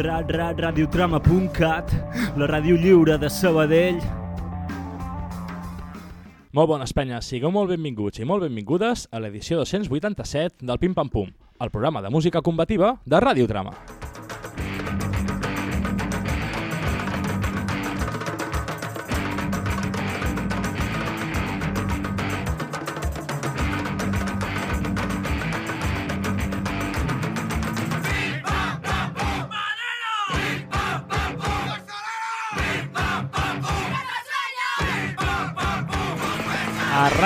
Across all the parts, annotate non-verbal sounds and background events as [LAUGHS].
Ra, ra, radiotrama.cat, la ràdio lliure de Sabadell. Molt bones penyes, sigueu molt benvinguts i molt benvingudes a l'edició 287 del Pim Pam Pum, el programa de música combativa de Radiotrama.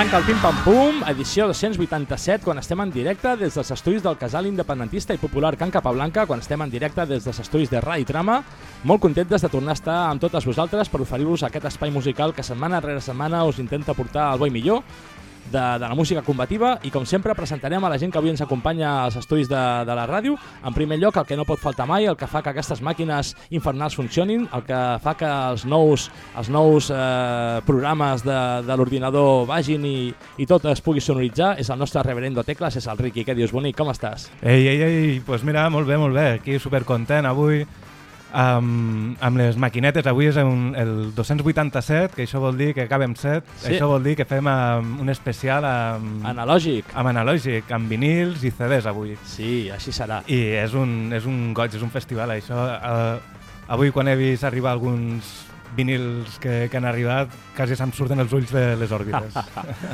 Arranca el Pim Pam Pum, edició 287, quan estem en directe des dels estudis del casal independentista i popular Can Capablanca, quan estem en directe des dels estudis de Rai Trama. Molt contentes de tornar a estar amb totes vosaltres per oferir-vos aquest espai musical que setmana rere setmana us intenta portar al bo i millor de, de la música combativa i com sempre presentarem a la gent que avui ens acompanya als estudis de, de la ràdio. En primer lloc, el que no pot faltar mai, el que fa que aquestes màquines infernals funcionin, el que fa que els nous, els nous eh, programes de, de l'ordinador vagin i, i tot es pugui sonoritzar, és el nostre reverendo Tecles, és el Riqui. Què dius, bonic? Com estàs? Ei, ei, ei, pues mira, molt bé, molt bé. Aquí supercontent avui amb, amb les maquinetes. Avui és un, el 287, que això vol dir que acabem set. Sí. Això vol dir que fem um, un especial amb, Analògic. amb analògic, amb vinils i CDs avui. Sí, així serà. I és un, és un goig, és un festival, això. Uh, avui quan he vist arribar alguns vinils que, que han arribat, quasi se'm surten els ulls de les òrbites.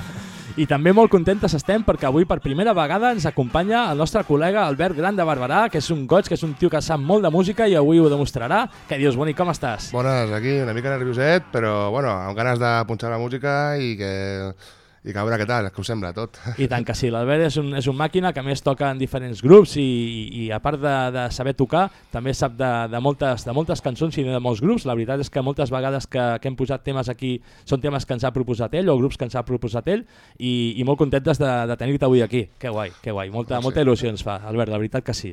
[LAUGHS] I també molt contentes estem perquè avui per primera vegada ens acompanya el nostre col·lega Albert Gran de Barberà, que és un goig, que és un tio que sap molt de música i avui ho demostrarà. Què dius, bonic, com estàs? Bones, aquí una mica nervioset, però bueno, amb ganes de punxar la música i que, i que a veure què tal, que us sembla tot. I tant que sí, l'Albert és, un, és un màquina que a més toca en diferents grups i, i, i a part de, de saber tocar, també sap de, de, moltes, de moltes cançons i de molts grups. La veritat és que moltes vegades que, que hem posat temes aquí són temes que ens ha proposat ell o grups que ens ha proposat ell i, i molt contentes de, de tenir-te avui aquí. Que guai, que guai. Molta, Gràcies. molta il·lusió ens fa, Albert, la veritat que sí.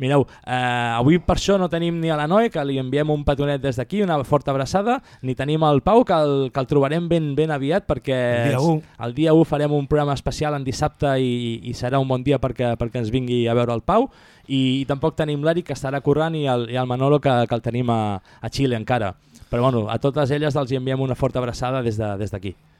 Mireu, eh, avui per això no tenim ni a la Noe, que li enviem un petonet des d'aquí, una forta abraçada, ni tenim el Pau, que el, que el trobarem ben, ben aviat, perquè El dia u. el dia 1 farem un programa especial en dissabte i, i serà un bon dia perquè, perquè ens vingui a veure el Pau, i, i tampoc tenim l'Eric, que estarà currant, i el, i el Manolo, que, que el tenim a, a Xile encara. Però bueno, a totes elles els hi enviem una forta abraçada des d'aquí. De, des.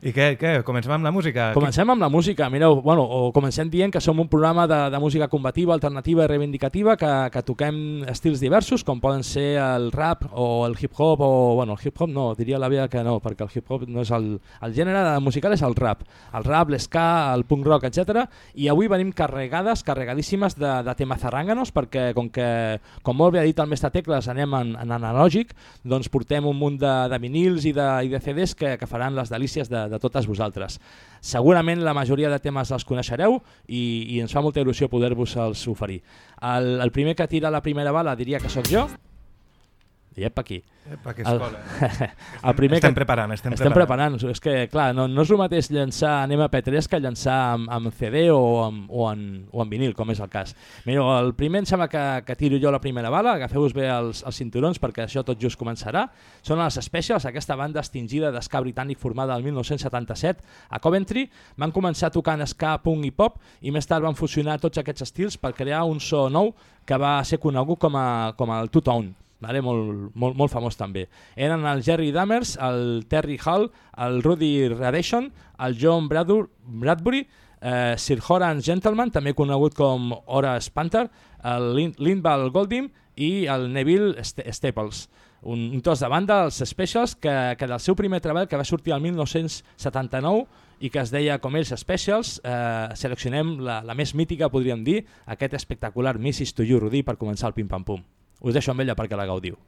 I què, què? Comencem amb la música? Comencem amb la música. Mireu, bueno, o comencem dient que som un programa de, de música combativa, alternativa i reivindicativa que, que toquem estils diversos, com poden ser el rap o el hip-hop, o bueno, el hip-hop no, diria la via que no, perquè el hip-hop no és el... El gènere musical és el rap. El rap, l'esca, el punk rock, etc. I avui venim carregades, carregadíssimes de, de temes zarrànganos, perquè com que, com molt bé ha dit el mestre Tecles, anem en, en analògic, doncs portem un munt de, de vinils i de, i de CDs que, que faran les delícies de, de totes vosaltres. Segurament la majoria de temes els coneixereu i, i ens fa molta il·lusió poder-vos els oferir. El, el primer que tira la primera bala diria que sóc jo. Iep, aquí. Epa, que El, escola. [LAUGHS] el primer estem que, preparant, estem, estem preparant. És que, clar, no, no és el mateix llançar en MP3 que llançar amb, amb CD o amb, o, en, o en vinil, com és el cas. Mireu, el primer em sembla que, que tiro jo la primera bala, agafeu-vos bé els, els cinturons perquè això tot just començarà. Són els Specials, aquesta banda extingida d'esca britànic formada el 1977 a Coventry. Van començar tocant ska, punk i pop i més tard van fusionar tots aquests estils per crear un so nou que va ser conegut com, a, com el two-tone vale? molt, molt, molt famós també. Eren el Jerry Dammers, el Terry Hall, el Rudy Radation, el John Bradur, Bradbury, eh, Sir Horace Gentleman, també conegut com Horace Panther, el Lin Lindval Goldim i el Neville St Staples. Un, un tos de banda, els Specials, que, que del seu primer treball, que va sortir el 1979 i que es deia com ells Specials, eh, seleccionem la, la més mítica, podríem dir, aquest espectacular Mrs. To You, Rudy, per començar el pim-pam-pum. Us deixo amb ella perquè la gaudiu.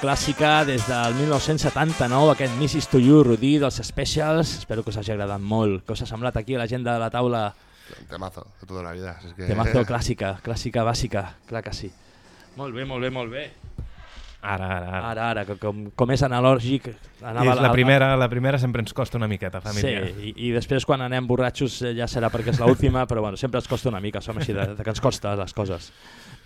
Clàssica des del 1979, aquest Mrs. To You, Rudí, dels Specials. Espero que us hagi agradat molt. Què us ha semblat aquí a la gent de la taula? Temazo, de tota la vida. És que... Temazo [LAUGHS] clàssica, clàssica bàsica, clar que sí. Molt bé, molt bé, molt bé. Ara, ara, ara. Ara, ara, que com, com és analògic... I és la, primera, la primera sempre ens costa una miqueta, família. Sí, i, i després quan anem borratxos eh, ja serà perquè és l'última, però bueno, sempre ens costa una mica, som així de, de que ens costa les coses.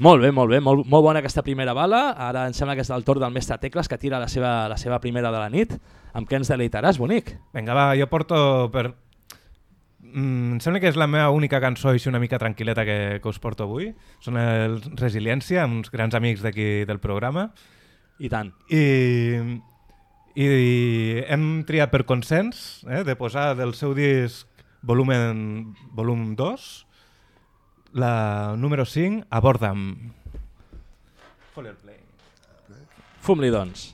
Molt bé, molt bé, molt, molt bona aquesta primera bala. Ara em sembla que és el torn del mestre Tecles que tira la seva, la seva primera de la nit. Amb què ens deleitaràs, bonic? Vinga, va, jo porto per... Mm, em sembla que és la meva única cançó així una mica tranquil·leta que, que us porto avui. Són el Resiliència, amb uns grans amics d'aquí del programa. I tant. I, i hem triat per consens eh, de posar del seu disc volumen, volum 2 la número 5, Aborda'm. Fum-li, doncs.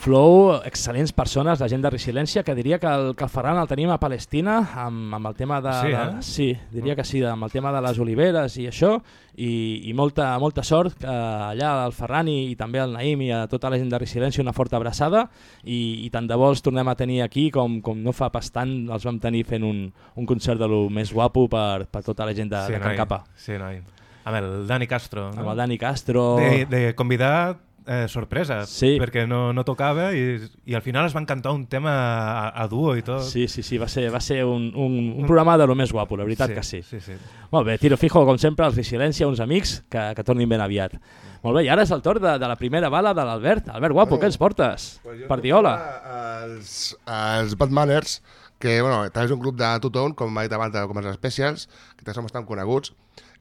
Flow, excel·lents persones, la gent de Resiliència, que diria que el, que el Ferran el tenim a Palestina amb, amb el tema de... Sí, de, eh? sí, diria que sí, amb el tema de les oliveres i això, i, i molta, molta sort que allà al Ferran i, i també al Naïm i a tota la gent de Resiliència una forta abraçada i, i tant de bo els tornem a tenir aquí com, com no fa pas tant els vam tenir fent un, un concert de lo més guapo per, per tota la gent de, de Can noi. Capa. Sí, noi. Amb el Dani Castro. Amb el Dani Castro... De, de convidar eh, sorpresa, Sí. perquè no, no tocava i, i al final es van cantar un tema a, a duo i tot. Sí, sí, sí, va ser, va ser un, un, un programa de lo més guapo, la veritat que sí. sí, sí. Molt bé, tiro fijo, com sempre, els Resiliència, uns amics, que, que tornin ben aviat. Molt bé, i ara és el torn de, de la primera bala de l'Albert. Albert, guapo, Bueno, què ens portes? Pues Pardiola. portava Els, els Batmaners, que bueno, també és un grup de Two-Tone, com ha dit abans, com els Specials, que també som bastant coneguts.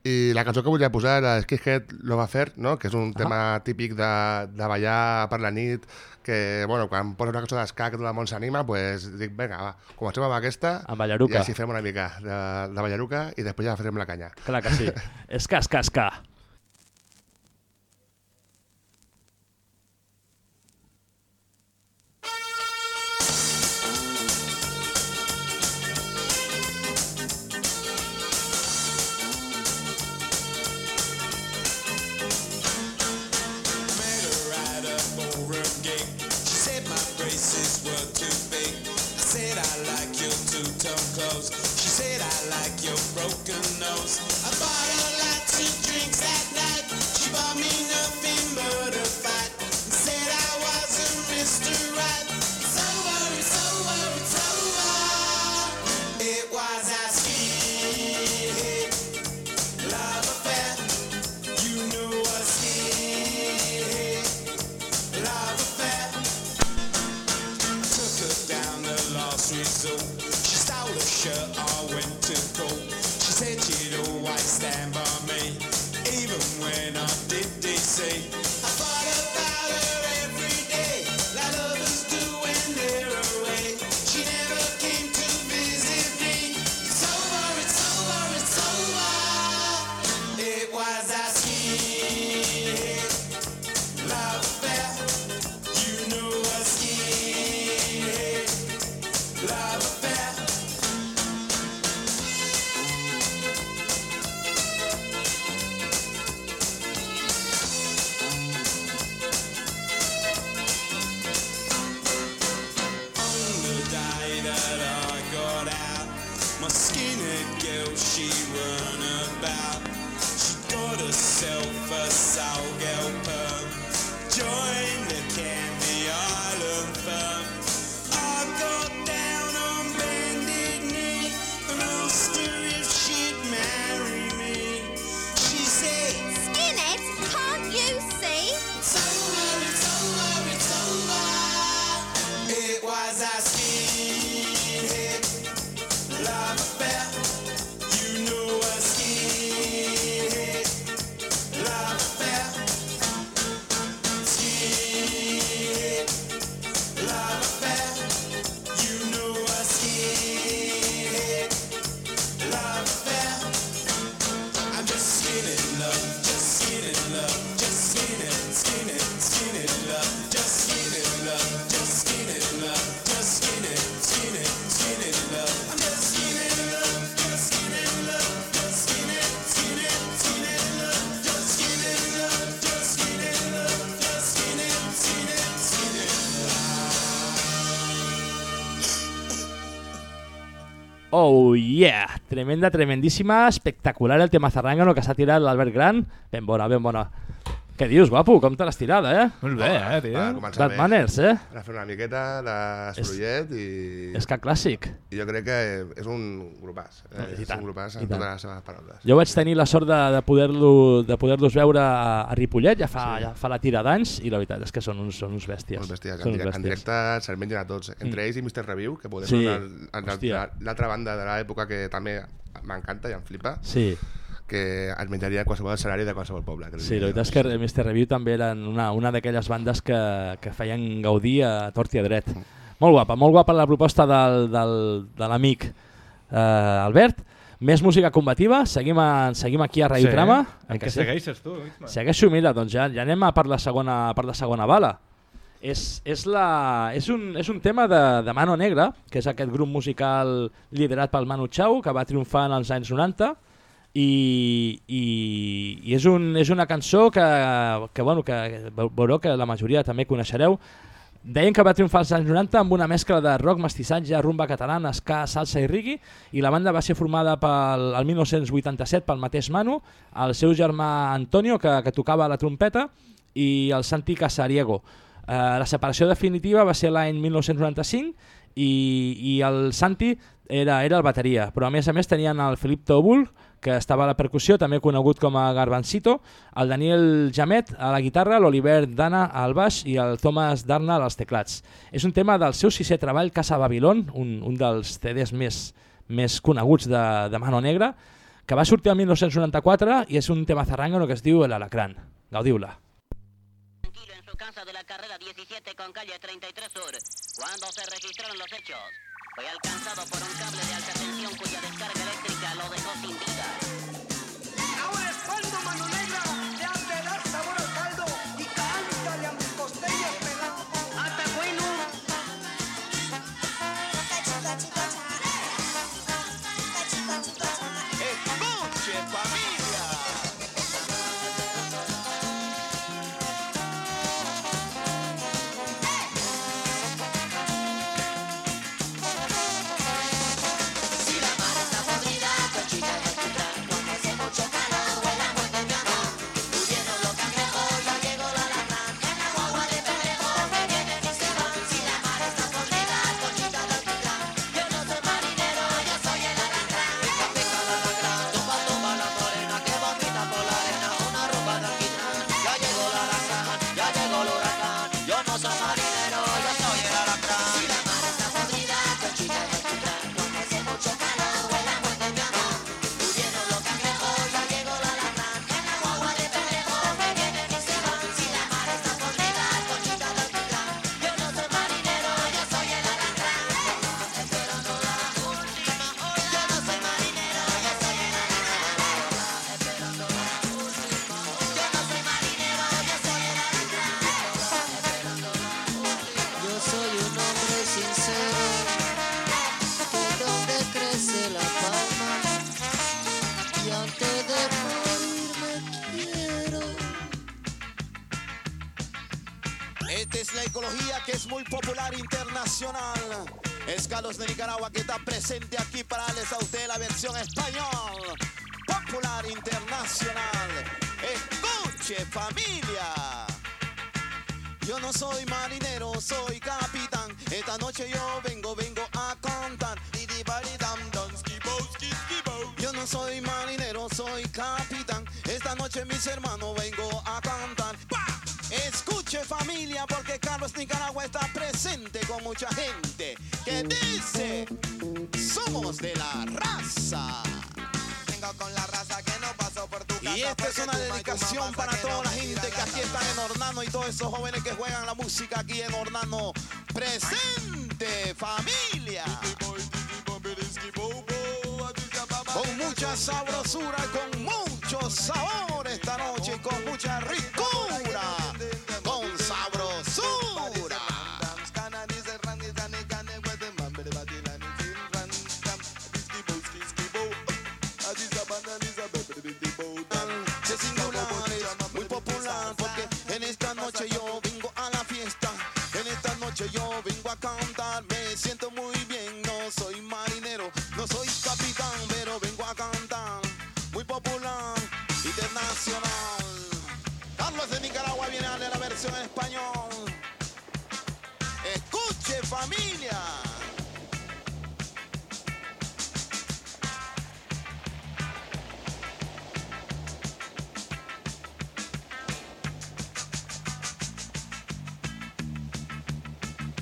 I la cançó que volia posar era Skinhead lo va fer, no? que és un tema típic de, de ballar per la nit, que bueno, quan posa una cançó d'esca que tot el món s'anima, pues, dic, vinga, va, comencem amb aquesta Amb i així fem una mica de, de ballaruca i després ja farem la canya. Clar que sí. Esca, esca, esca. Yeah! Tremenda, tremendíssima, espectacular el tema zarrangano que s'ha tirat l'Albert Gran. Ben bona, ben bona. Què dius, guapo? Com te l'has tirada, eh? Molt bé, eh, tio? Va començar Bad bé. Manners, eh? Ara fer una miqueta d'Estrollet i, És que clàssic. i jo crec que és un grupàs. Eh? I és tant, un grupàs tant. totes les seves paraules. Jo vaig tenir la sort de, de poder-los de poder veure a, a Ripollet, ja fa, sí. ja fa la tira d'anys, i la veritat és que són uns, són uns bèsties. Molt bèsties. Són En, uns directe, en directe se'ls mengen a tots. Entre ells i Mr. Review, que podem Sí, l'altra banda de l'època que també m'encanta i em flipa, Sí, que es menjaria qualsevol escenari de qualsevol poble. Que sí, la veritat és que Mr. Review també eren una, una d'aquelles bandes que, que feien gaudir a tort i a dret. Molt guapa, molt guapa la proposta del, del, de l'amic eh, Albert. Més música combativa, seguim, a, seguim aquí a Radio Trama. En què sí? segueixes tu, Isma? Segueixo, mira, doncs ja, ja anem a per la segona, per la segona bala. És, és, la, és, un, és un tema de, de Mano Negra, que és aquest grup musical liderat pel Manu Chao, que va triomfar en els anys 90, i, i, i és, un, és una cançó que, que, bueno, que veureu que la majoria també coneixereu. Deien que va triomfar als anys 90 amb una mescla de rock, mestissatge, rumba catalana, ska, salsa i reggae i la banda va ser formada pel, el 1987 pel mateix Manu, el seu germà Antonio, que, que tocava la trompeta, i el Santi Casariego. Eh, la separació definitiva va ser l'any 1995 i, i el Santi era, era el bateria, però a més a més tenien el Felip Tobul, que estava a la percussió, també conegut com a Garbancito, el Daniel Jamet a la guitarra, l'Oliver Dana al baix i el Thomas Darnall als teclats. És un tema del seu sisè treball, Casa Babilón, un, un dels CDs més, més coneguts de, de Mano Negra, que va sortir el 1994 i és un tema zarrangano que es diu El Alacrán. Gaudiu-la. tranquilo en su casa de la carrera 17 con calle 33 Sur, cuando se registraron los hechos. Fue alcanzado por un cable de alta tensión cuya descarga eléctrica lo dejó sin vida. Ecología que es muy popular internacional. Es Carlos de Nicaragua que está presente aquí para darles a usted la versión español. Popular internacional. Escuche familia. Yo no soy marinero, soy capitán. Esta noche yo vengo, vengo a bo. Yo no soy marinero, soy capitán. Esta noche mis hermanos vengo a Nicaragua está presente con mucha gente que dice somos de la raza. Vengo con la raza que no pasó por tu casa. Y esta es una dedicación para toda la gente que aquí están en Hornano y todos esos jóvenes que juegan la música aquí en Hornano. Presente, familia. Con mucha sabrosura, con mucho sabor esta noche, y con mucha ricura,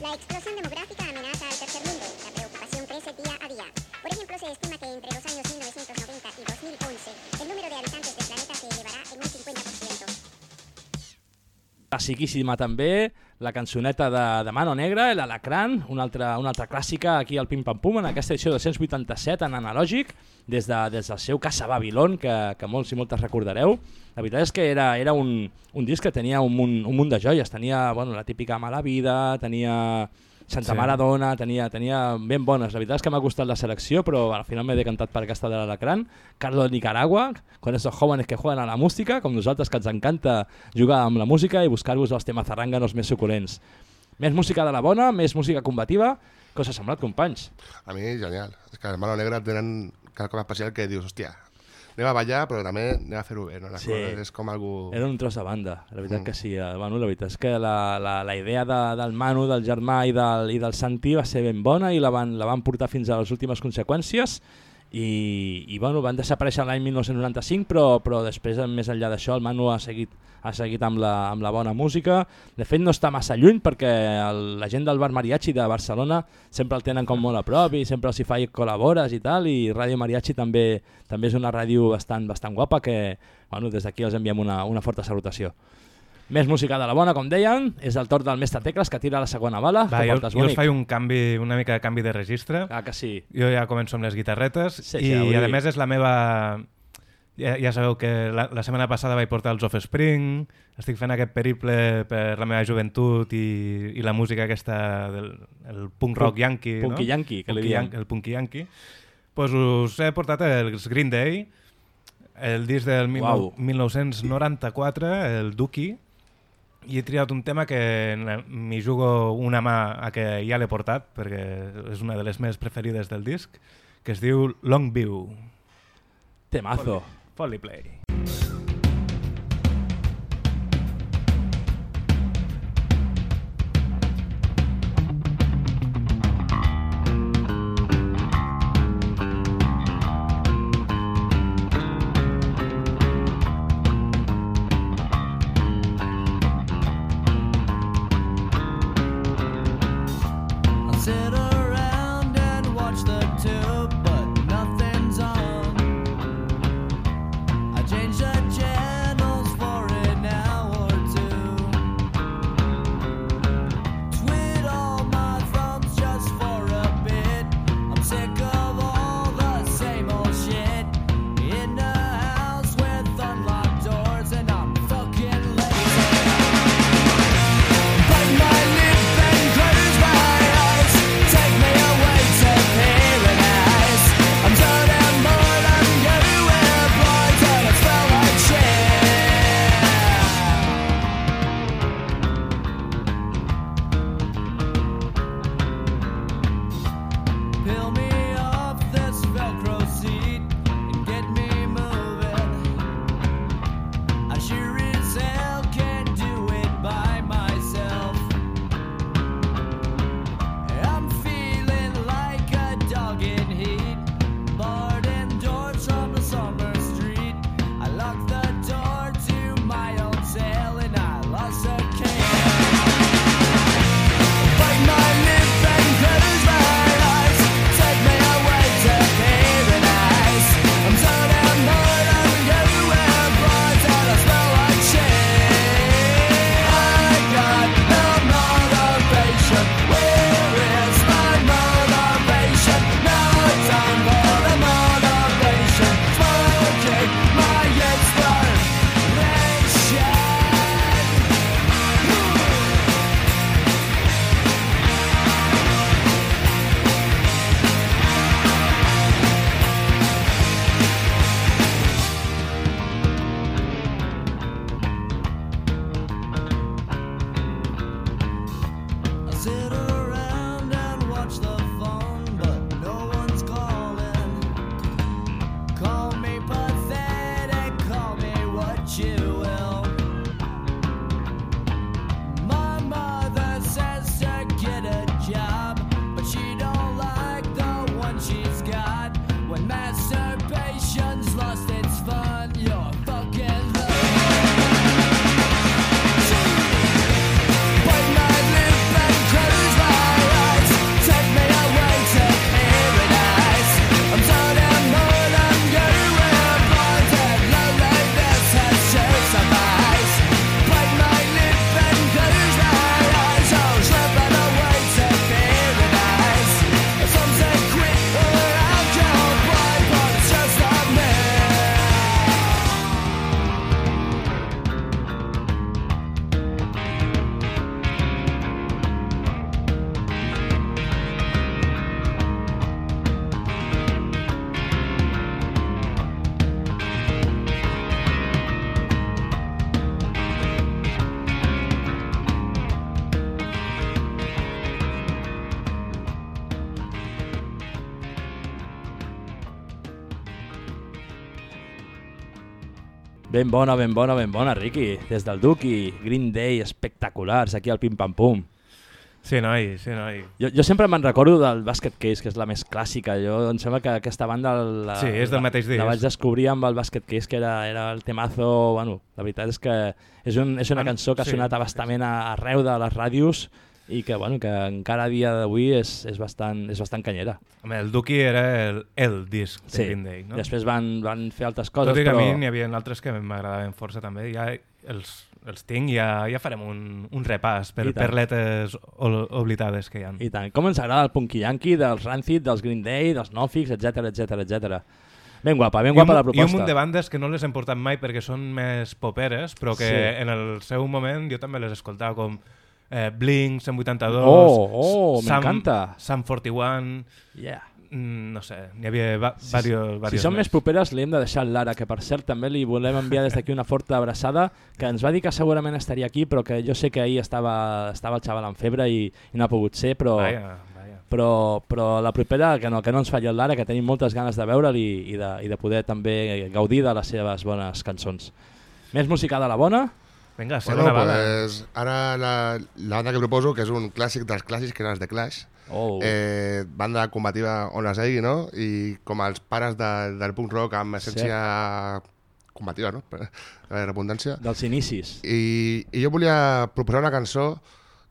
La explosión demográfica amenaza al tercer mundo. La preocupación crece día a día. Por ejemplo, se estima que entre los años 1990 y 2011, el número de habitantes del planeta se elevará en un 50%. Classiquíssima també, la cançoneta de, de Mano Negra, l'Alacran, una altra, una altra clàssica aquí al Pim Pam Pum, en aquesta edició 287 en analògic, des, de, des del seu Casa Babilón, que, que molts i moltes recordareu. La veritat és que era, era un, un disc que tenia un un munt de joies, tenia bueno, la típica Mala Vida, tenia Santa Sí. Maradona, tenia, tenia ben bones. La veritat és que m'ha costat la selecció, però al final m'he decantat per aquesta de l'Alacrán. Carlos de Nicaragua, con esos jóvenes que juegan a la música, com nosaltres que ens encanta jugar amb la música i buscar-vos els temes zarranganos més suculents. Més música de la bona, més música combativa. Què us ha semblat, companys? A mi, genial. És que els Mano Negra tenen quelcom especial que dius, hòstia, anem a ballar, però també anem a fer-ho bé, no? Les Sí. coses és com algú... Era un tros de banda, la veritat Mm. que sí. eh, Bueno, la veritat és que la, la, la idea de, del Manu, del germà i del, i del Santi va ser ben bona i la van, la van portar fins a les últimes conseqüències i, i bueno, van desaparèixer l'any 1995 però, però després més enllà d'això el Manu ha seguit, ha seguit amb, la, amb la bona música. De fet no està massa lluny perquè el, la gent del Bar Mariachi de Barcelona sempre el tenen com molt a prop i sempre els hi fa col·labores i tal i Ràdio Mariachi també també és una ràdio bastant, bastant guapa que bueno, des d'aquí els enviem una, una forta salutació més música de la bona, com deien, és el torn del mestre Tecles que tira la segona bala. Va, jo, jo us faig un canvi, una mica de canvi de registre. Ah, que sí. Jo ja començo amb les guitarretes Sí, i, sí, avui- a més és la meva... Ja, ja sabeu que la, la setmana passada vaig portar els Offspring, estic fent aquest periple per la meva joventut i, i la música aquesta del el punk rock Punk- yankee, punky no? yankee, que li Punky diem. yan- El punky yankee. Pues us he portat els Green Day, el disc del Uau. 1994, el Dookie, i he triat un tema que m'hi jugo una mà a que ja l'he portat, perquè és una de les més preferides del disc, que es diu Longview. Temazo. Folly Play. Ben bona, ben bona, ben bona, Riqui. Des del Duki, Green Day, espectaculars, aquí al Pim Pam Pum. Sí, noi, sí, noi. Jo, jo sempre me'n recordo del Basket Case, que és la més clàssica. Jo em sembla que aquesta banda la, Sí, és del mateix la, disc. la vaig descobrir amb el Basket Case, que era, era el temazo... Bueno, la veritat és que és, un, és una cançó que ha sí. sonat abastament a- arreu de les ràdios i que, bueno, que encara a dia d'avui és, és, bastant, és bastant canyera. Home, el Duki era el, el disc de Sí, Green Day, no? després van, van fer altres coses, Tot i que però... a mi n'hi havia altres que m'agradaven força també. Ja els, els tinc, ja, ja farem un, un repàs per perletes oblidades que hi ha. I tant. Com ens agrada el punky yankee dels Rancid, dels Green Day, dels Nofix, etc etc etc. Ben guapa, ben I un, guapa la I un proposta. munt de bandes que no les hem portat mai perquè són més poperes, però que Sí. en el seu moment jo també les escoltava com eh, Blink, 182, Oh, oh, Sam, m'encanta. Sam 41, Yeah. mm, no sé, n'hi havia va, Si- varios, Si varios són més properes, li hem de deixar Lara, que per cert també li volem enviar des d'aquí una forta abraçada, que ens va dir que segurament estaria aquí, però que jo sé que ahir estava, estava el xaval amb febre i, i no ha pogut ser, però, vaja. però, però la propera que no, que no ens falli Lara, que tenim moltes ganes de veure'l i, i, de, i de poder també gaudir de les seves bones cançons. Més música de la bona? Vinga, Bueno, segona bala. pues, ara la, la banda que proposo, que és un clàssic dels clàssics, que eren els de Clash, Oh. eh, banda combativa on es deigui, no? I com els pares de, del punk rock amb essència combativa, no? Per la redundància. Dels inicis. I, I jo volia proposar una cançó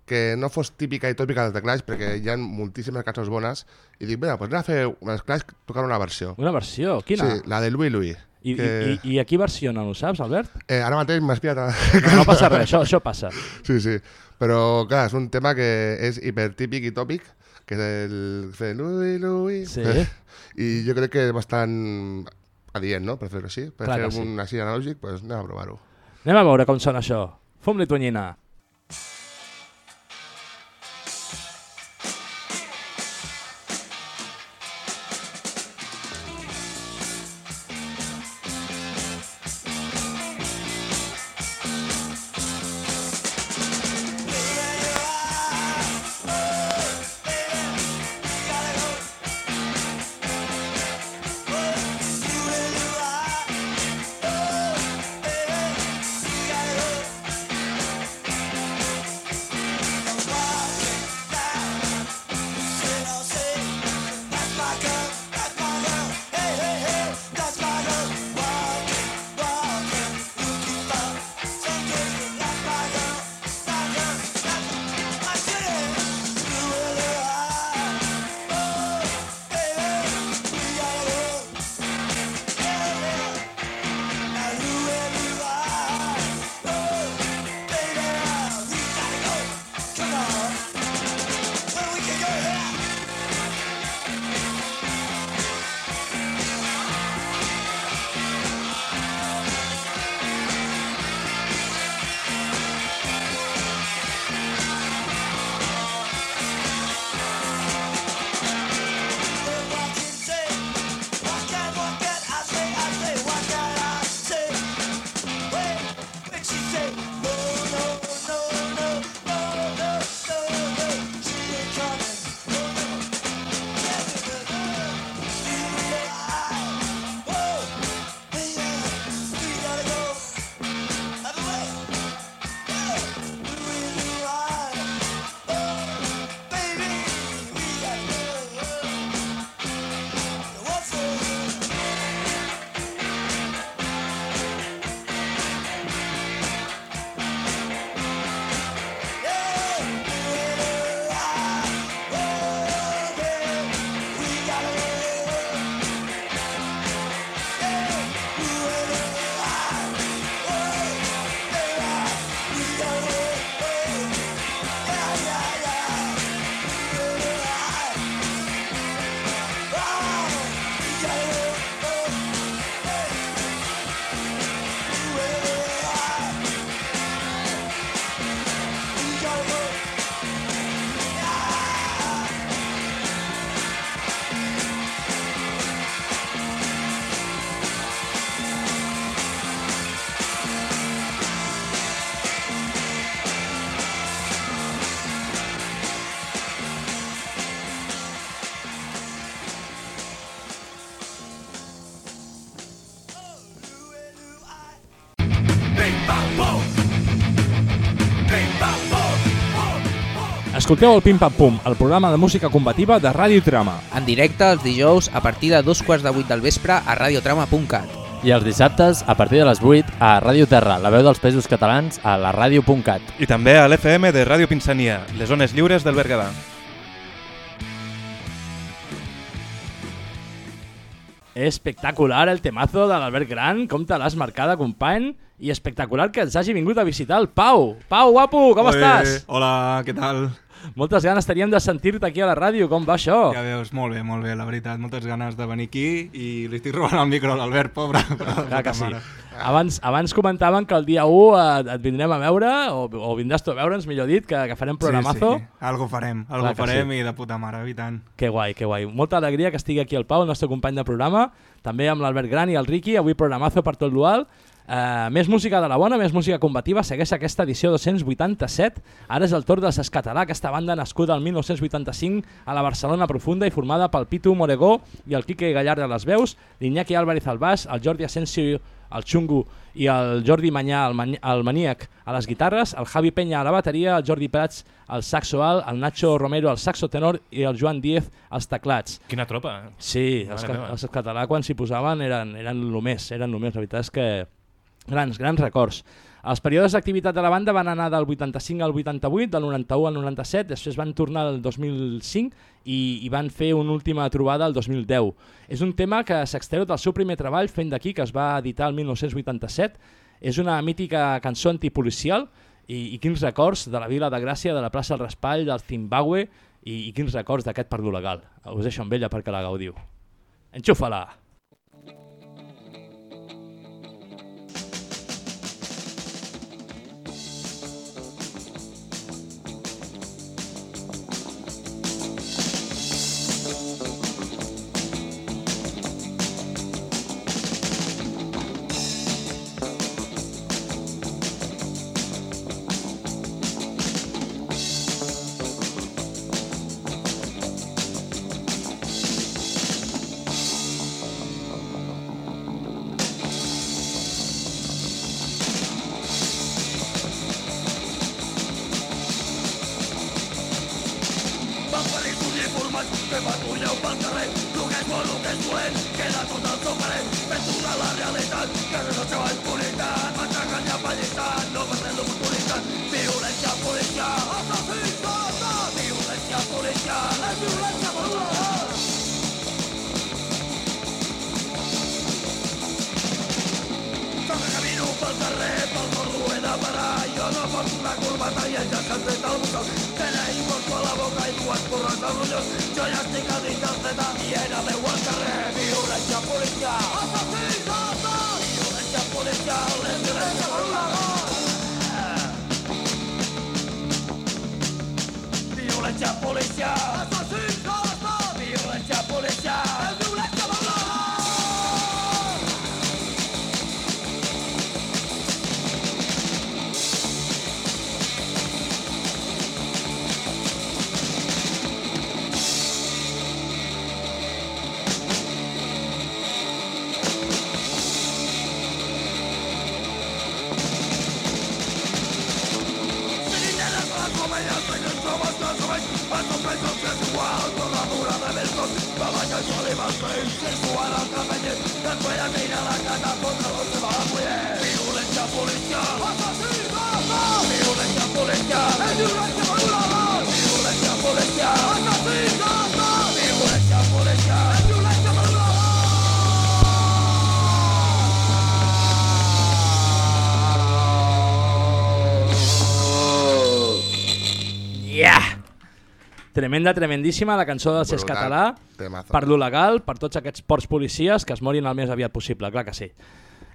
que no fos típica i tòpica dels de Clash, perquè hi ha moltíssimes cançons bones, i dic, vinga, doncs anem a fer els Clash tocant una versió. Una versió? Quina? Sí, la de Louis Louis. I, que... i, i, I a qui versionen, ho saps, Albert? Eh, ara mateix m'ha espiat... A... No, no passa res, això, això passa. Sí, sí. Però, clar, és un tema que és hipertípic i tòpic, que és el... Louis Louis... Sí. [LAUGHS] I jo crec que és bastant adient, no?, per fer-ho així. Per Clar fer que sí. un així analògic, doncs anem a provar-ho. Anem a veure com sona això. Fum-li tonyina. Escolteu el Pim Pam Pum, el programa de música combativa de Ràdio Trama. En directe els dijous a partir de dos quarts de vuit del vespre a radiotrama.cat. I els dissabtes, a partir de les 8, a Ràdio Terra, la veu dels països catalans, a la ràdio.cat. I també a l'FM de Ràdio Pinsania, les zones lliures del Berguedà. Espectacular el temazo de l'Albert Gran, com te l'has marcada, company, i espectacular que ens hagi vingut a visitar el Pau. Pau, guapo, com Oe, estàs? Hola, què tal? Moltes ganes teníem de sentir-te aquí a la ràdio, com va això? Ja veus, molt bé, molt bé, la veritat. Moltes ganes de venir aquí i li estic robant el micro a l'Albert, pobre. [LAUGHS] Clar que sí. Abans, abans comentaven que el dia 1 et, et vindrem a veure, o, o vindràs tu a veure'ns, millor dit, que, que farem programazo. Sí, sí. Algo farem, algo Clar farem sí. i de puta mare, i tant. Que guai, que guai. Molta alegria que estigui aquí el Pau, el nostre company de programa, també amb l'Albert Gran i el Riqui, avui programazo per tot l'UAL. Uh, més música de la bona, més música combativa, segueix aquesta edició 287. Ara és el torn dels Escatalà, aquesta banda nascuda el 1985 a la Barcelona profunda i formada pel Pitu Moregó i el Quique Gallardo a les veus, l'Iñaki Álvarez al baix, el Jordi Asensio el Xungo i el Jordi Manyà, el, mani el maníac, a les guitarres, el Javi Penya a la bateria, el Jordi Prats al saxo alt, el Nacho Romero al saxo tenor i el Joan Díez als teclats. Quina tropa. eh? Sí, els, ca meva. els català quan s'hi posaven eren, eren el més, eren el més, la veritat és que grans, grans records. Els períodes d'activitat de la banda van anar del 85 al 88, del 91 al 97, després van tornar el 2005 i, i van fer una última trobada el 2010. És un tema que s'extreu del seu primer treball fent d'aquí, que es va editar el 1987. És una mítica cançó antipolicial i, i quins records de la Vila de Gràcia, de la plaça del Raspall, del Zimbabue i, i quins records d'aquest perdó legal. Us deixo amb ella perquè la gaudiu. Enxufa-la! Van Paso pesos sensual, toda dura de versos Caballos y sensual mirar la cata, contra los se va a policial, policial, Tremenda, tremendíssima la cançó del Cesc. Català. Temazo. Per lo legal, per tots aquests ports policies que es morin el més aviat possible, clar que sí.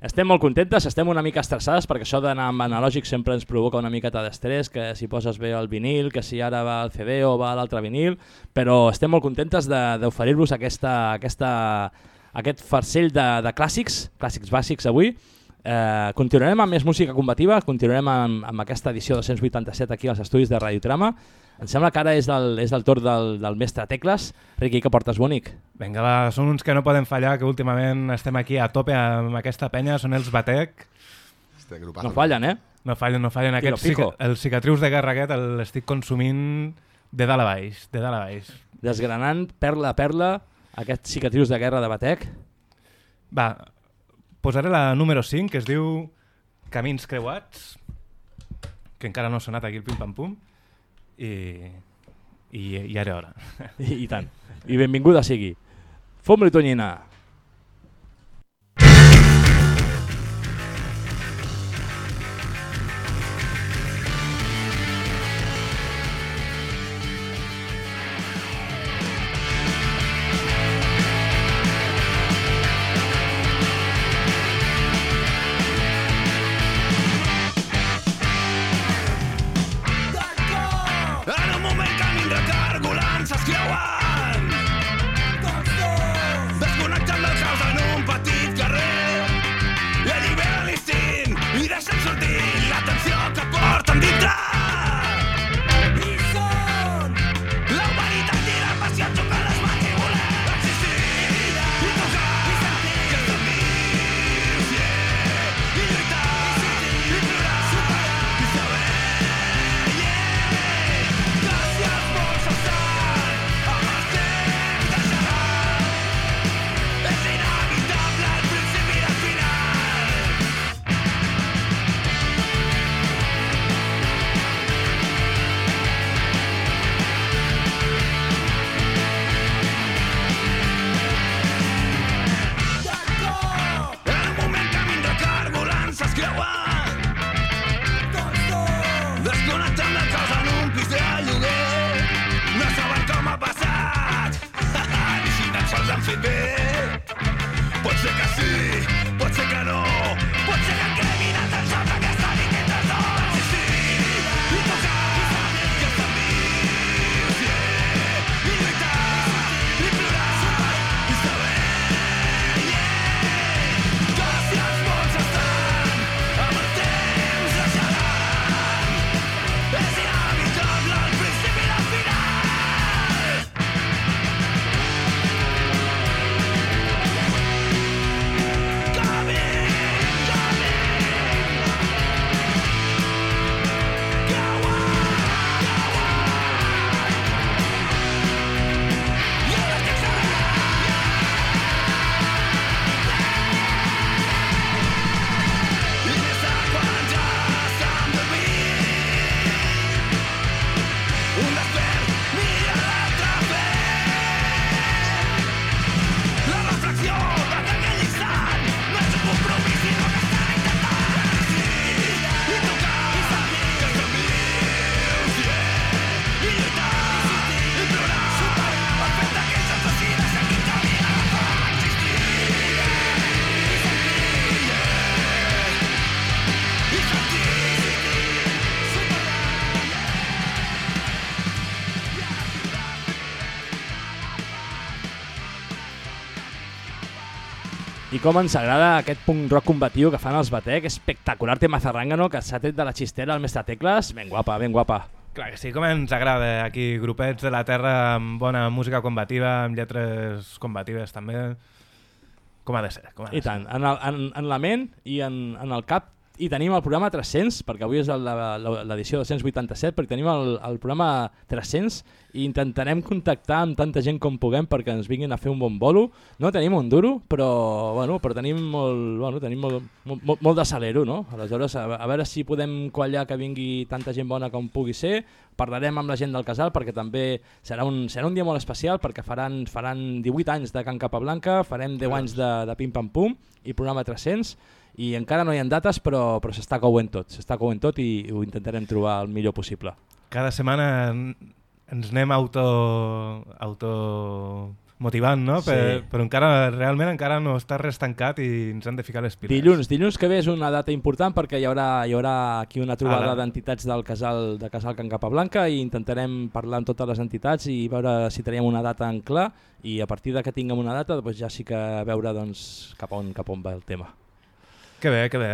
Estem molt contentes, estem una mica estressades perquè això d'anar amb analògic sempre ens provoca una miqueta d'estrès, que si poses bé el vinil, que si ara va al CD o va a l'altre vinil, però estem molt contentes de- d'oferir-vos aquesta, aquesta, aquest farcell de, de clàssics, clàssics bàsics avui. Eh, continuarem amb més música combativa, continuarem amb, amb aquesta edició 287 aquí als estudis de Radiotrama. Em sembla que ara és el, és el torn del, del mestre Tecles. Riqui, que portes bonic? Vinga, va, són uns que no poden fallar, que últimament estem aquí a tope amb aquesta penya, són els Batec. Este grupazo. No fallen, eh? No fallen, no fallen. Aquests, cica- els cicatrius de guerra aquest el- l'estic consumint De dalt a baix, de dalt a baix. Desgranant perla a perla aquests cicatrius de guerra de Batec. Va, posaré la número 5, que es diu Camins creuats, que encara no ha sonat aquí el pim-pam-pum, i, i, i ara hora. I, I tant. I benvinguda sigui. Fom-li tonyina. Com ens agrada aquest punk rock combatiu que fan els Batec, espectacular tema zarrangano que s'ha tret de la xistera el mestre Tecles, ben guapa, ben guapa. Clar que sí, com ens agrada aquí, grupets de la terra amb bona música combativa, amb lletres combatives també, com ha de ser. Com ha de I tant, en, el, en, en la ment i en, en el cap. I tenim el programa 300, perquè avui és l'edició 287, perquè tenim el, el programa 300 i intentarem contactar amb tanta gent com puguem perquè ens vinguin a fer un bon bolo. No tenim un duro, però, bueno, però tenim, molt, bueno, tenim molt, molt, molt, molt de salero, no? Aleshores, a, a veure si podem quallar que vingui tanta gent bona com pugui ser. Parlarem amb la gent del casal perquè també serà un, serà un dia molt especial perquè faran, faran 18 anys de Can Capablanca, farem 10 anys de, de Pim Pam Pum i programa 300 i encara no hi ha dates però, però s'està coent tot, s'està coent tot i ho intentarem trobar el millor possible. Cada setmana ens anem auto, auto motivant, no? Sí. Per, però encara, realment encara no està res tancat i ens han de ficar les piles. Dilluns, dilluns que ve és una data important perquè hi haurà, hi haurà aquí una trobada d'entitats del casal de Casal Can Capablanca i intentarem parlar amb totes les entitats i veure si tenim una data en clar i a partir de que tinguem una data doncs ja sí que veure doncs, cap, on, cap on va el tema. Que bé, que bé.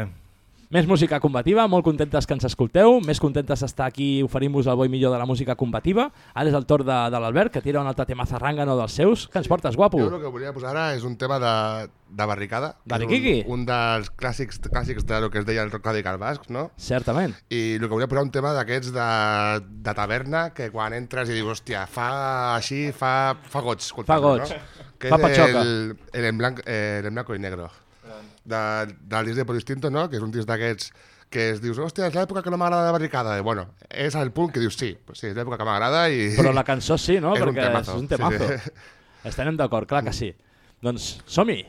Més música combativa, molt contentes que ens escolteu, més contentes d'estar aquí oferint-vos el bo i millor de la música combativa. Ara és el torn de, de l'Albert, que tira un altre tema zarrangano dels seus. Que ens portes, guapo? Jo el que volia posar ara és un tema de, de barricada. que és Barriquiqui? Un, un dels clàssics clàssics de lo que es deia el rock radical basc, no? Certament. I el que volia posar un tema d'aquests de, de taverna que quan entres i dius, hòstia, fa així, fa, fa goig. Fa goig. No? Que Fa patxoca. el, el, en blanc, eh, el en blanco i negro. De, del disc de Por Instinto, no? Que és un disc d'aquests que es dius, hòstia, és l'època que no m'agrada la barricada. I, bueno, és el punt que dius, sí, pues sí, és l'època que m'agrada i... [LAUGHS] Però la cançó sí, no? [LAUGHS] és un Perquè temazo. és un temazo. Sí, sí. Estarem d'acord, clar que sí. Doncs som-hi!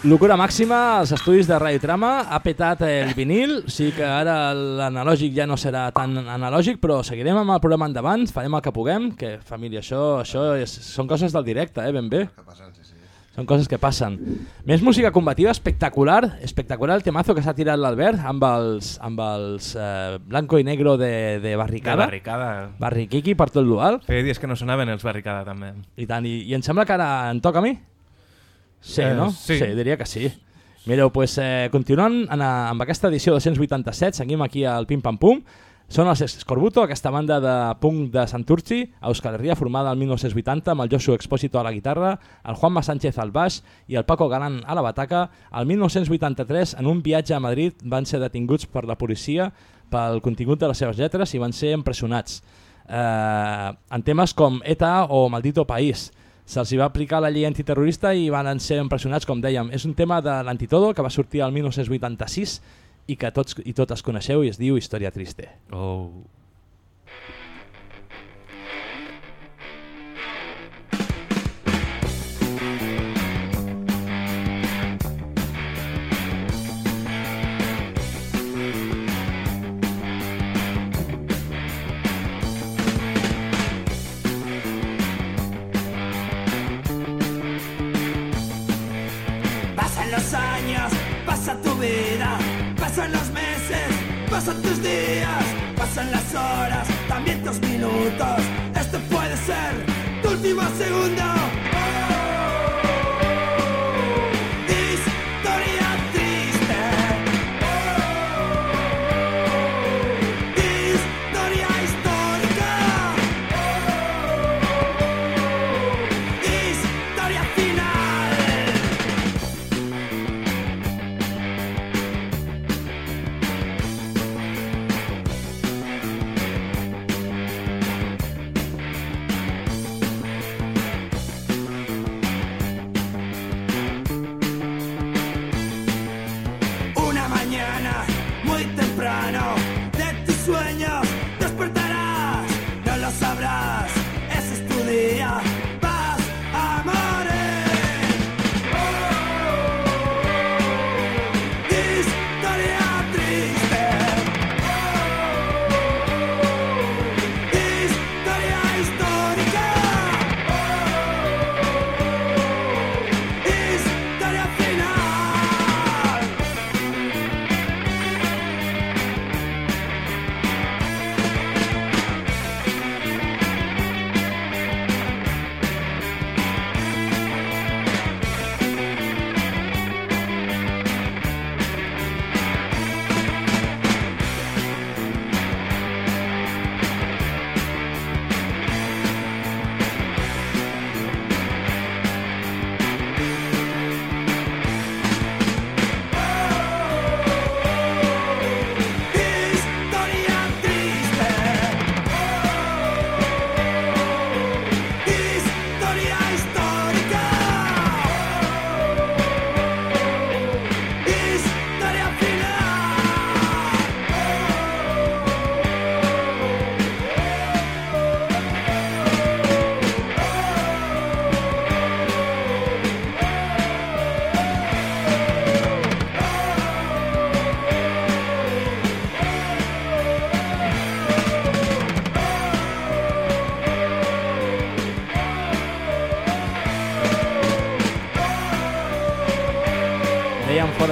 Locura màxima, als estudis de Radio Trama, ha petat el vinil, o sigui que ara l'analògic ja no serà tan analògic, però seguirem amb el programa endavant, farem el que puguem, que família, això, això és, són coses del directe, eh, ben bé. Són coses que passen. Més música combativa espectacular, espectacular el temazo que s'ha tirat l'Albert amb els, amb els eh, blanco i negro de, de Barricada. De Barricada. Barriquiqui per tot l'Ual. Feia dies que no sonaven els Barricada, també. I tant, i, i em sembla que ara em toca a mi? Sí, Eh, no? sí. sí, diria que sí. Mireu, pues, eh, continuant en, a- amb aquesta edició 287, seguim aquí al Pim Pam Pum. Són els Scorbuto, aquesta banda de punk de Santurci, a Euskal Herria, formada el 1980 amb el Josu Expósito a la guitarra, el Juanma Sánchez al baix i el Paco Galán a la bataca. El 1983, en un viatge a Madrid, van ser detinguts per la policia pel contingut de les seves lletres i van ser empresonats. Eh, en temes com ETA o Maldito País. Se'ls va aplicar la llei antiterrorista i van ser empresonats, com dèiem. És un tema de l'Antitodo que va sortir el 1986 i que tots i totes coneixeu i es diu Història Triste. Oh.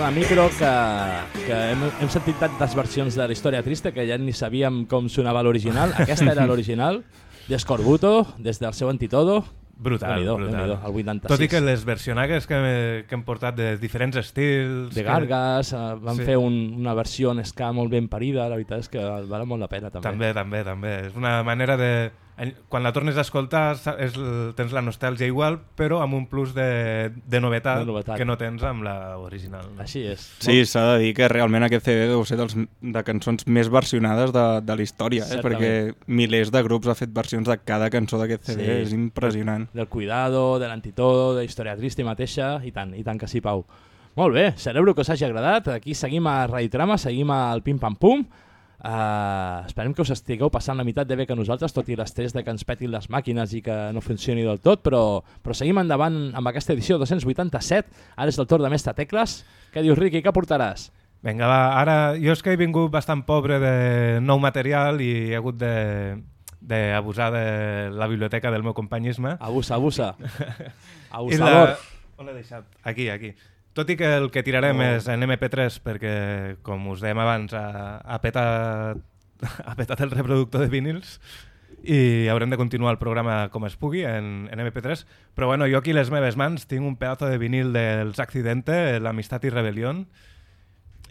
De micro que, que hem, hem sentit tantes versions de la història trista que ja ni sabíem com sonava l'original. Aquesta era l'original, d'Escorbuto, des del seu antitodo. Brutal, Déu-n'hi-do, brutal. Déu-n'hi-do, el 86. Tot i que les versionagues que, que hem portat de diferents estils... de que- Gargas, eh, van Sí. fer un, una versió en ska molt ben parida, la veritat és que val molt la pena també. També, també, també. És una manera de... Quan la tornes a escoltar és, tens la nostàlgia igual, però amb un plus de, de, novetat, De novetat. que no tens amb la original. No? Així és. Sí, s'ha de dir que realment aquest CD deu ser dels, de cançons més versionades de, de la història, eh? Perquè milers de grups ha fet versions de cada cançó d'aquest CD, Sí. és impressionant. Del Cuidado, de l'Antitodo, de Història Triste mateixa, i tant, i tant que sí, Pau. Molt bé, celebro que us hagi agradat. Aquí seguim a Radiotrama, seguim al Pim Pam Pum. Uh, esperem que us estigueu passant la meitat de bé que nosaltres, tot i l'estrès de que ens petin les màquines i que no funcioni del tot, però, però seguim endavant amb aquesta edició 287. Ara és el torn de Mestre Tecles. Què dius, Riqui, què portaràs? Vinga, va, ara jo és que he vingut bastant pobre de nou material i he hagut de d'abusar de la biblioteca del meu companyisme. Abusa, abusa. [LAUGHS] Abusador. la, On l'he deixat? Aquí, aquí. Tot i que el que tirarem Oh. és en MP3 perquè, com us dèiem abans, ha, ha, petat, [LAUGHS] ha petat el reproductor de vinils i haurem de continuar el programa com es pugui en, en MP3. Però bueno, jo aquí les meves mans tinc un pedazo de vinil dels Accidente, l'Amistat i Rebelión,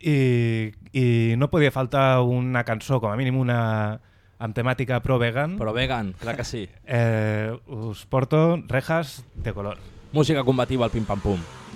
i, i no podia faltar una cançó, com a mínim una amb temàtica pro-vegan. Pro-vegan, clar que sí. Eh, us porto Rejas de color. Música combativa al pim-pam-pum. Con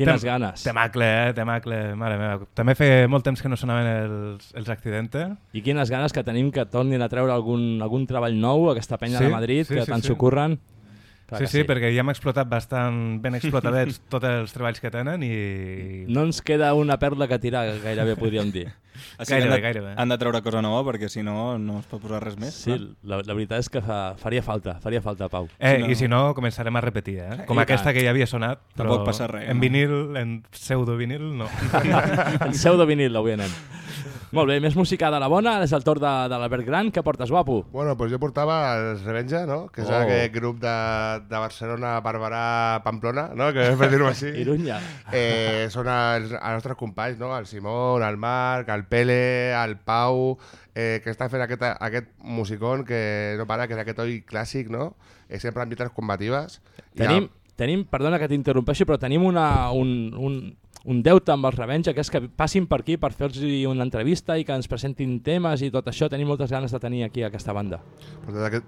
Quines Tem- ganes. Temacle, eh? Temacle, mare meva. També feia molt temps que no sonaven els, els Accidente. I quines ganes que tenim que tornin a treure algun, algun treball nou, aquesta penya Sí, de Madrid, sí, que sí, tant sí. s'ho curren. Clar Sí, que sí, perquè ja hem explotat bastant ben explotadets [LAUGHS] tots els treballs que tenen i... No ens queda una perla que tirar, gairebé podríem dir. Així Gairebé, han de, gairebé. Han de treure cosa nova perquè si no, no es pot posar res més. Sí, la, la veritat és que fa, faria falta, faria falta, Pau. Eh, I si no, començarem a repetir, eh? Com I aquesta tant. que ja havia sonat, però Tampoc passa res, en no? vinil, en pseudo-vinil, no. [LAUGHS] en pseudo-vinil, avui anem. Molt bé, més música de la bona, és el torn de, de l'Albert Gran, que portes, guapo? Bueno, pues jo portava els Revenja, no? que és Oh. aquest grup de, de Barcelona, Barberà, Pamplona, no? que per dir-ho així. [LAUGHS] Irunya. Eh, són els, els nostres companys, no? el Simón, el Marc, el Pele, el Pau, eh, que està fent aquest, aquest musicón que no para, que és aquest oi clàssic, no? Eh, sempre amb lletres combatives. Tenim, tenim, perdona que t'interrompeixi, però tenim una, un, un, un deute amb els Revenja, que és que passin per aquí per fer-los una entrevista i que ens presentin temes i tot això. Tenim moltes ganes de tenir aquí aquesta banda. Pues des d'aquí-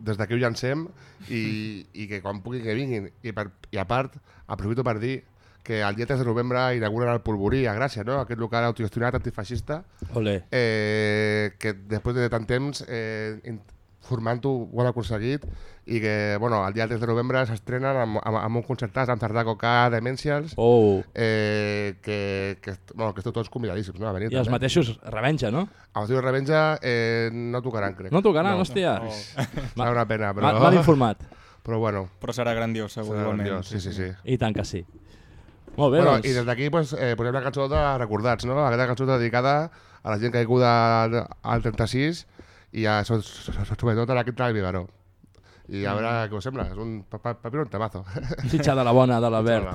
des d'aquí ho llancem i, i que quan pugui que vinguin. I, per, I a part, aprofito per dir que el dia 3 de novembre inauguren el Polvorí a Gràcia, no? aquest local autogestionat antifeixista, Olé. eh, que després de tant temps eh, formant-ho ho han aconseguit i que bueno, el dia 3 de novembre s'estrenen amb, amb, amb un concertàs amb Tardaco K, Dementials, oh. eh, que, que, bueno, que esteu tots convidadíssims no, a venir. I els també. mateixos Revenja, no? Els dius Revenja eh, no tocaran, crec. No tocaran, hòstia. No. Ma- [LAUGHS] Serà una pena, però... M'ha- m'han informat. [LAUGHS] Però bueno. Però serà grandiós, segur, Serà grandiós, sí, sí, sí. I tant que sí. Molt bé, bueno, doncs. I des d'aquí pues, eh, posem la cançó de Recordats, no? Aquesta cançó dedicada a la gent caiguda al 36 i a, so, so, so, sobretot a l'equip del Vigaró. I a veure què us sembla, és un pa- pa- paper un temazo. Xitxa de la bona, de la bona.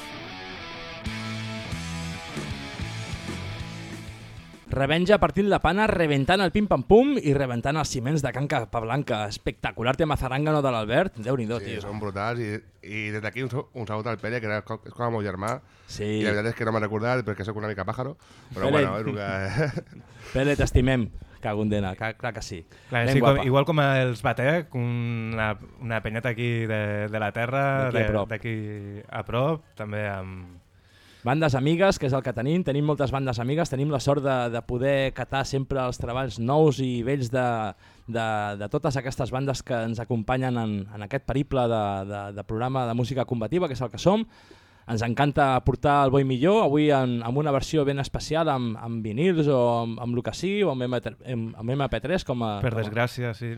Revenja partint la pana, reventant el pim-pam-pum i reventant els ciments de Can Capablanca. Espectacular tema zarangano de l'Albert. Déu-n'hi-do, Sí, tio. són brutals i, i des d'aquí un, un salut al Pere, que era, co- és com el meu germà. Sí. I la veritat és que no m'ha recordat perquè sóc una mica pájaro, però Pere. bueno, és el que... [LAUGHS] Pere, t'estimem, cagundena, clar, clar que sí. Clar, Ben sí, com, igual com els Batec, una, una penyeta aquí de, de la terra, d'aquí a prop, també amb... Bandes amigues, que és el que tenim, tenim moltes bandes amigues, tenim la sort de, de poder catar sempre els treballs nous i vells de, de, de totes aquestes bandes que ens acompanyen en, en aquest periple de, de, de programa de música combativa, que és el que som. Ens encanta portar el bo i millor, avui en, amb una versió ben especial, amb, amb vinils o amb, amb el que sigui, o amb, MP, amb, amb MP3, com a... Per desgràcia, sí.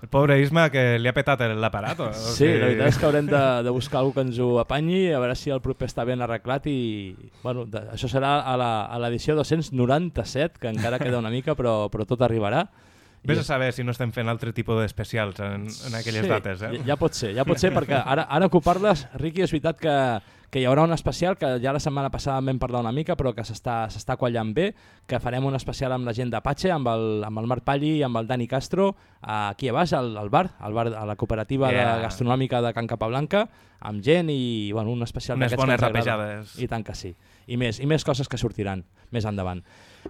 El pobre Isma que li ha petat l'aparat. o Sí, sigui- la veritat és que haurem de, de [LAUGHS] buscar algú que ens ho apanyi, a veure si el proper està ben arreglat i bueno, de, això serà a la- a l'edició 297, que encara queda una mica, però, però tot arribarà. Vés I a saber si no estem fent altre tipus d'especials en, en aquelles sí, dates, eh? Ja, ja pot ser, ja pot ser, perquè ara, ara que ho parles, Riqui, és veritat que, que hi haurà un especial que ja la setmana passada vam parlar una mica, però que s'està quallant bé, que farem un especial amb la gent d'Apache, amb, el, amb el Marc Palli i amb el Dani Castro, aquí a baix, al, al bar, al bar, a la cooperativa Yeah. de gastronòmica de Can Capablanca, amb gent i bueno, un especial d'aquests que ens agrada. rapejades. I tant que sí. I més, I més coses que sortiran més endavant.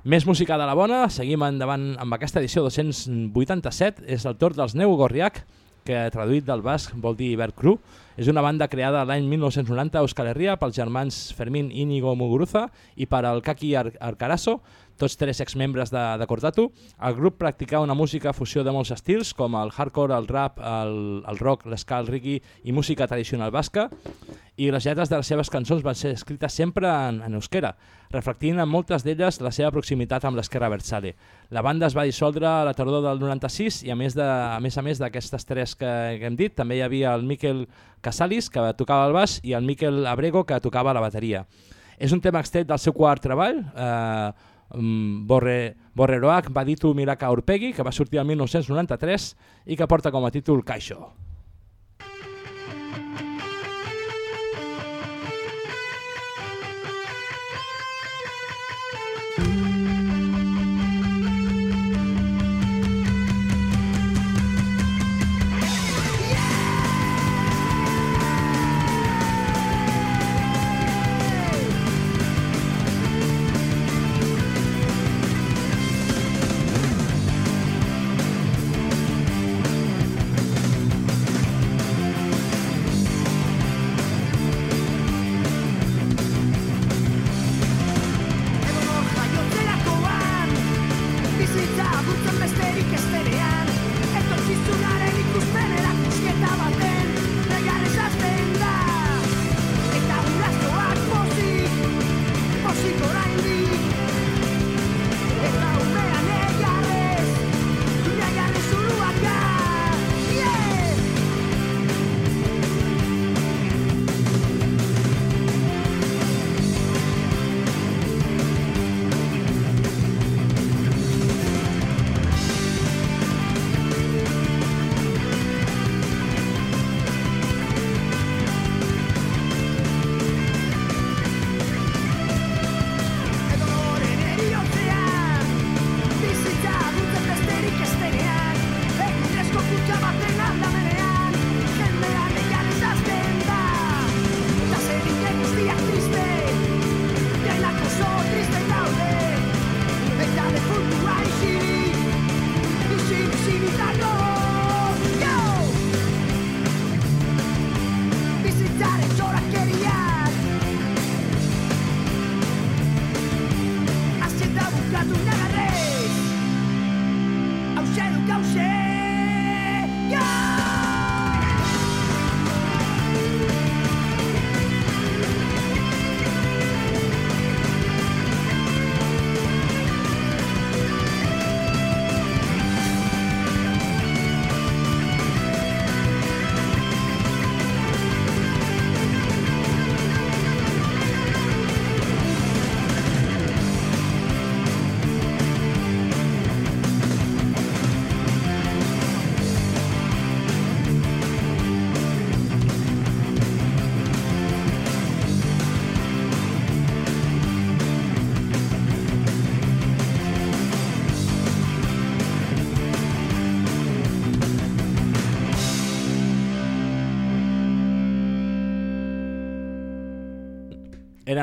Més música de la bona, seguim endavant amb aquesta edició 287, és el torn dels Neu Gorriac, que traduït del basc vol dir hivern cru. És una banda creada l'any 1990 a Euskal Herria pels germans Fermín Íñigo Muguruza i per al Kaki Ar Arcaraso, tots tres exmembres de, de Cortatu. El grup practicava una música fusió de molts estils, com el hardcore, el rap, el, el rock, l'esca, el reggae i música tradicional basca, i les lletres de les seves cançons van ser escrites sempre en, en euskera, reflectint en moltes d'elles la seva proximitat amb l'esquerra Versale. La banda es va dissoldre a la tardor del 96 i a més de, a més a més d'aquestes tres que, que hem dit, també hi havia el Miquel Casalis, que tocava el baix, i el Miquel Abrego, que tocava la bateria. És un tema extret del seu quart treball, eh, mm, Borre, Borreroak Baditu Miraka Urpegi, que va sortir el 1993 i que porta com a títol Caixo.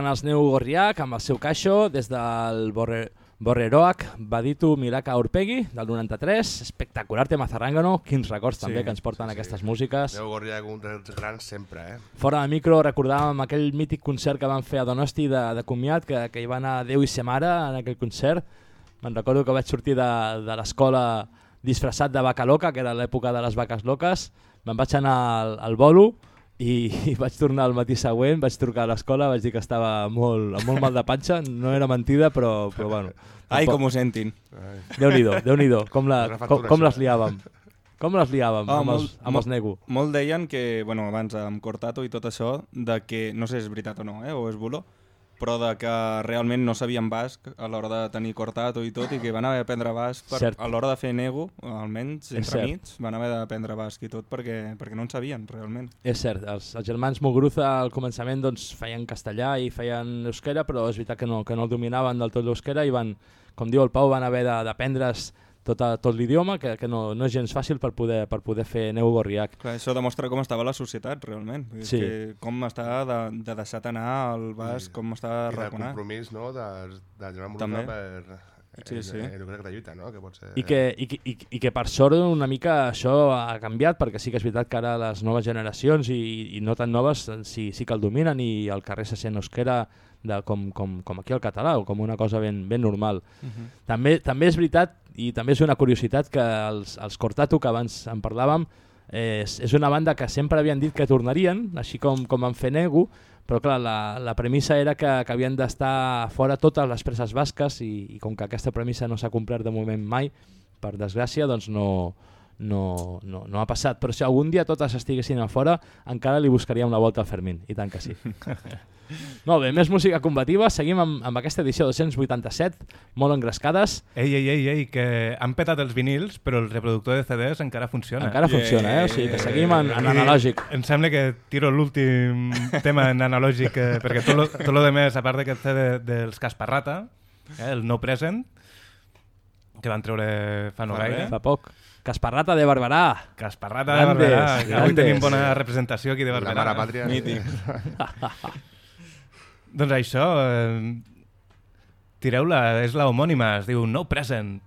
Eren els Neu Gorriac amb el seu caixo des del Borre, Borreroac Baditu Milaka Urpegui del 93, espectacular tema Zarrangano, quins records Sí, també que ens porten aquestes músiques. Neu Gorrià un dels grans sempre, eh? Fora de micro recordàvem aquell mític concert que van fer a Donosti de, de comiat, que, que hi va anar Déu i sa mare en aquell concert. Me'n recordo que vaig sortir de, de l'escola disfressat de vaca loca, que era l'època de les vaques loques. Me'n vaig anar al, al bolo i, i vaig tornar al matí següent, vaig trucar a l'escola, vaig dir que estava molt, molt mal de panxa, no era mentida, però, però bueno. Ai, com ho sentin. Déu-n'hi-do, com, la, Una com, factura, com això. les liàvem. Com les liàvem Ah, amb, els, molt- amb els nego. Molt deien que, bueno, abans amb Cortato i tot això, de que, no sé si és veritat o no, eh, o és bulo, però de que realment no sabien basc a l'hora de tenir Cortato i tot, i que van haver d'aprendre basc per, Cert. a l'hora de fer nego, almenys entre mig, van haver d'aprendre basc i tot perquè, perquè no en sabien, realment. És cert, els, els germans Muguruza al començament doncs, feien castellà i feien euskera, però és veritat que no, que no el dominaven del tot l'euskera i van, com diu el Pau, van haver de- d'aprendre's tot, a- tot l'idioma, que, que no, no és gens fàcil per poder, per poder fer neu gorriac. Clar, això demostra com estava la societat, realment. Dir Sí. Que com està de, de deixar anar el basc, com està I del arraconat. compromís, no?, del Germán També. Brusa per... Sí, sí. En, de lluita, no?, que pot ser... I que, i, que- i, I que per sort una mica això ha canviat, perquè sí que és veritat que ara les noves generacions, i, i no tan noves, sí, sí que el dominen i al carrer se sent euskera de, com, com, com aquí al català, o com una cosa ben, ben normal. Mhm. també, també és veritat, i també és una curiositat, que els, els Cortatu, que abans en parlàvem, és, és una banda que sempre havien dit que tornarien, així com, com van fer Nego, però clar, la, la premissa era que, que havien d'estar fora totes les preses basques i, i com que aquesta premissa no s'ha complert de moment mai, per desgràcia, doncs no, no, no, no ha passat. Però si algun dia totes estiguessin a fora, encara li buscaríem la volta al Fermín, i tant que sí. [LAUGHS] Molt bé, més música combativa, seguim amb, amb aquesta edició 287, molt engrescades. Ei, ei, ei, ei, que han petat els vinils, però el reproductor de CDs encara funciona. Encara funciona, eh? O sigui que seguim en- en analògic. Em sembla que tiro l'últim tema en analògic, eh, perquè tot lo, tot lo de més, a part d'aquest CD dels Casparrata, eh, el No Present, que van treure fa no gaire. Fa poc. Casparrata de Barberà. Casparrata de Barberà, que avui tenim bona representació aquí de La Barberà. mare pàtria. Mític. [LAUGHS] doncs això, eh, tireu-la, és la homònima, es diu No Present.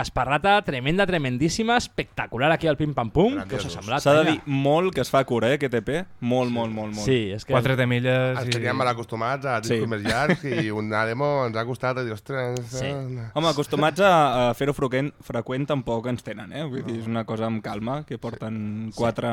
Casparrata, tremenda, tremendíssima, espectacular aquí al Pim Pam Pum. Què us ha semblat? S'ha de dir molt que es fa cura, eh, aquest EP. Molt, molt, molt, molt. Sí, és que... Quatre temilles Ens i... teníem mal acostumats a discos Sí. més llargs i una demo ens ha costat a dir, ostres... Sí. eh, Home, acostumats a, a fer-ho freqüent, freqüent tampoc ens tenen, eh? Vull dir, és una cosa amb calma, que porten 4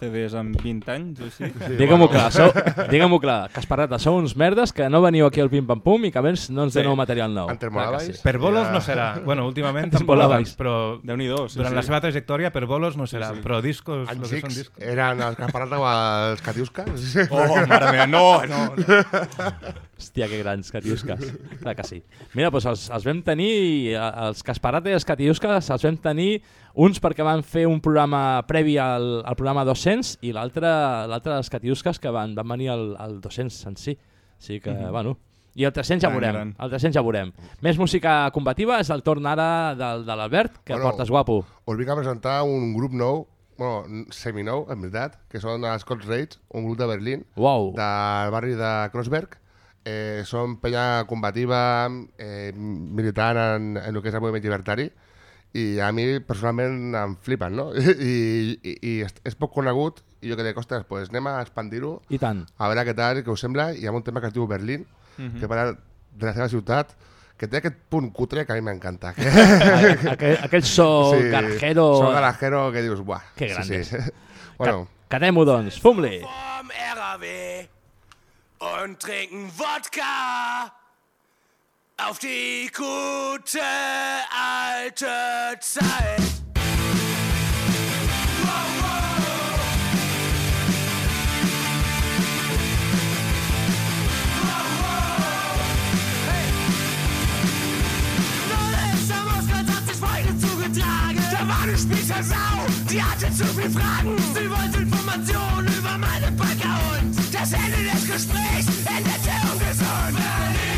CDs en 20 anys o així. Digue-m'ho clar, sou, [LAUGHS] digue-m'ho clar, Casparrata, sou uns merdes que no veniu aquí al Pim Pam Pum i que a més no ens Sí. doneu material nou. Antes Clar que molabais. sí. Per bolos no serà. Bueno, últimament [LAUGHS] Antes tampoc molabais. però Déu-n'hi-do, sí, durant sí. la seva trajectòria per bolos no serà, Sí, sí. però discos, En que Six discos. eren els Casparrata o els Catiuscas? Oh, mare meva, no, no, no. [LAUGHS] Hòstia, que grans catiusques. Clar que sí. Mira, doncs els, els vam tenir, eh, els Casparata i els catiusques els vam tenir uns perquè van fer un programa previ al, al programa 200 i l'altre dels catiusques que van, van venir al, al 200 en si. Sí que, Mhm. bueno... I el 300 ja veurem. gran. El 300 ja veurem. Més música combativa és el torn ara del, de l'Albert, que Bueno, portes guapo. Us vinc a presentar un grup nou, bueno, seminou, en veritat, que són els Cold Rage, un grup de Berlín, wow. del barri de Kreuzberg. Eh, són penya combativa, eh, militant en, en el que és el moviment llibertari, i a mi personalment em flipen, no? [LAUGHS] I, i, i és, és poc conegut, i jo que dic, ostres, pues anem a expandir-ho, I tant. a veure què tal, què us sembla, i hi ha un tema que es diu Berlín, Mhm. que parla de la seva ciutat, que té aquest punt cutre que a mi m'encanta. Que... [LAUGHS] Aquell, aquell so garajero... So garajero que dius, buah. Que sí, grandes. sí. [LAUGHS] bueno, Ca Catem-ho, doncs. Fum-li! vom RAW und trinken Wodka auf die gute alte Zeit. War eine Spießersau, die hatte zu viel Fragen. Sie wollte Informationen über meine Backe und das Ende des Gesprächs endete ungesund. Berlin,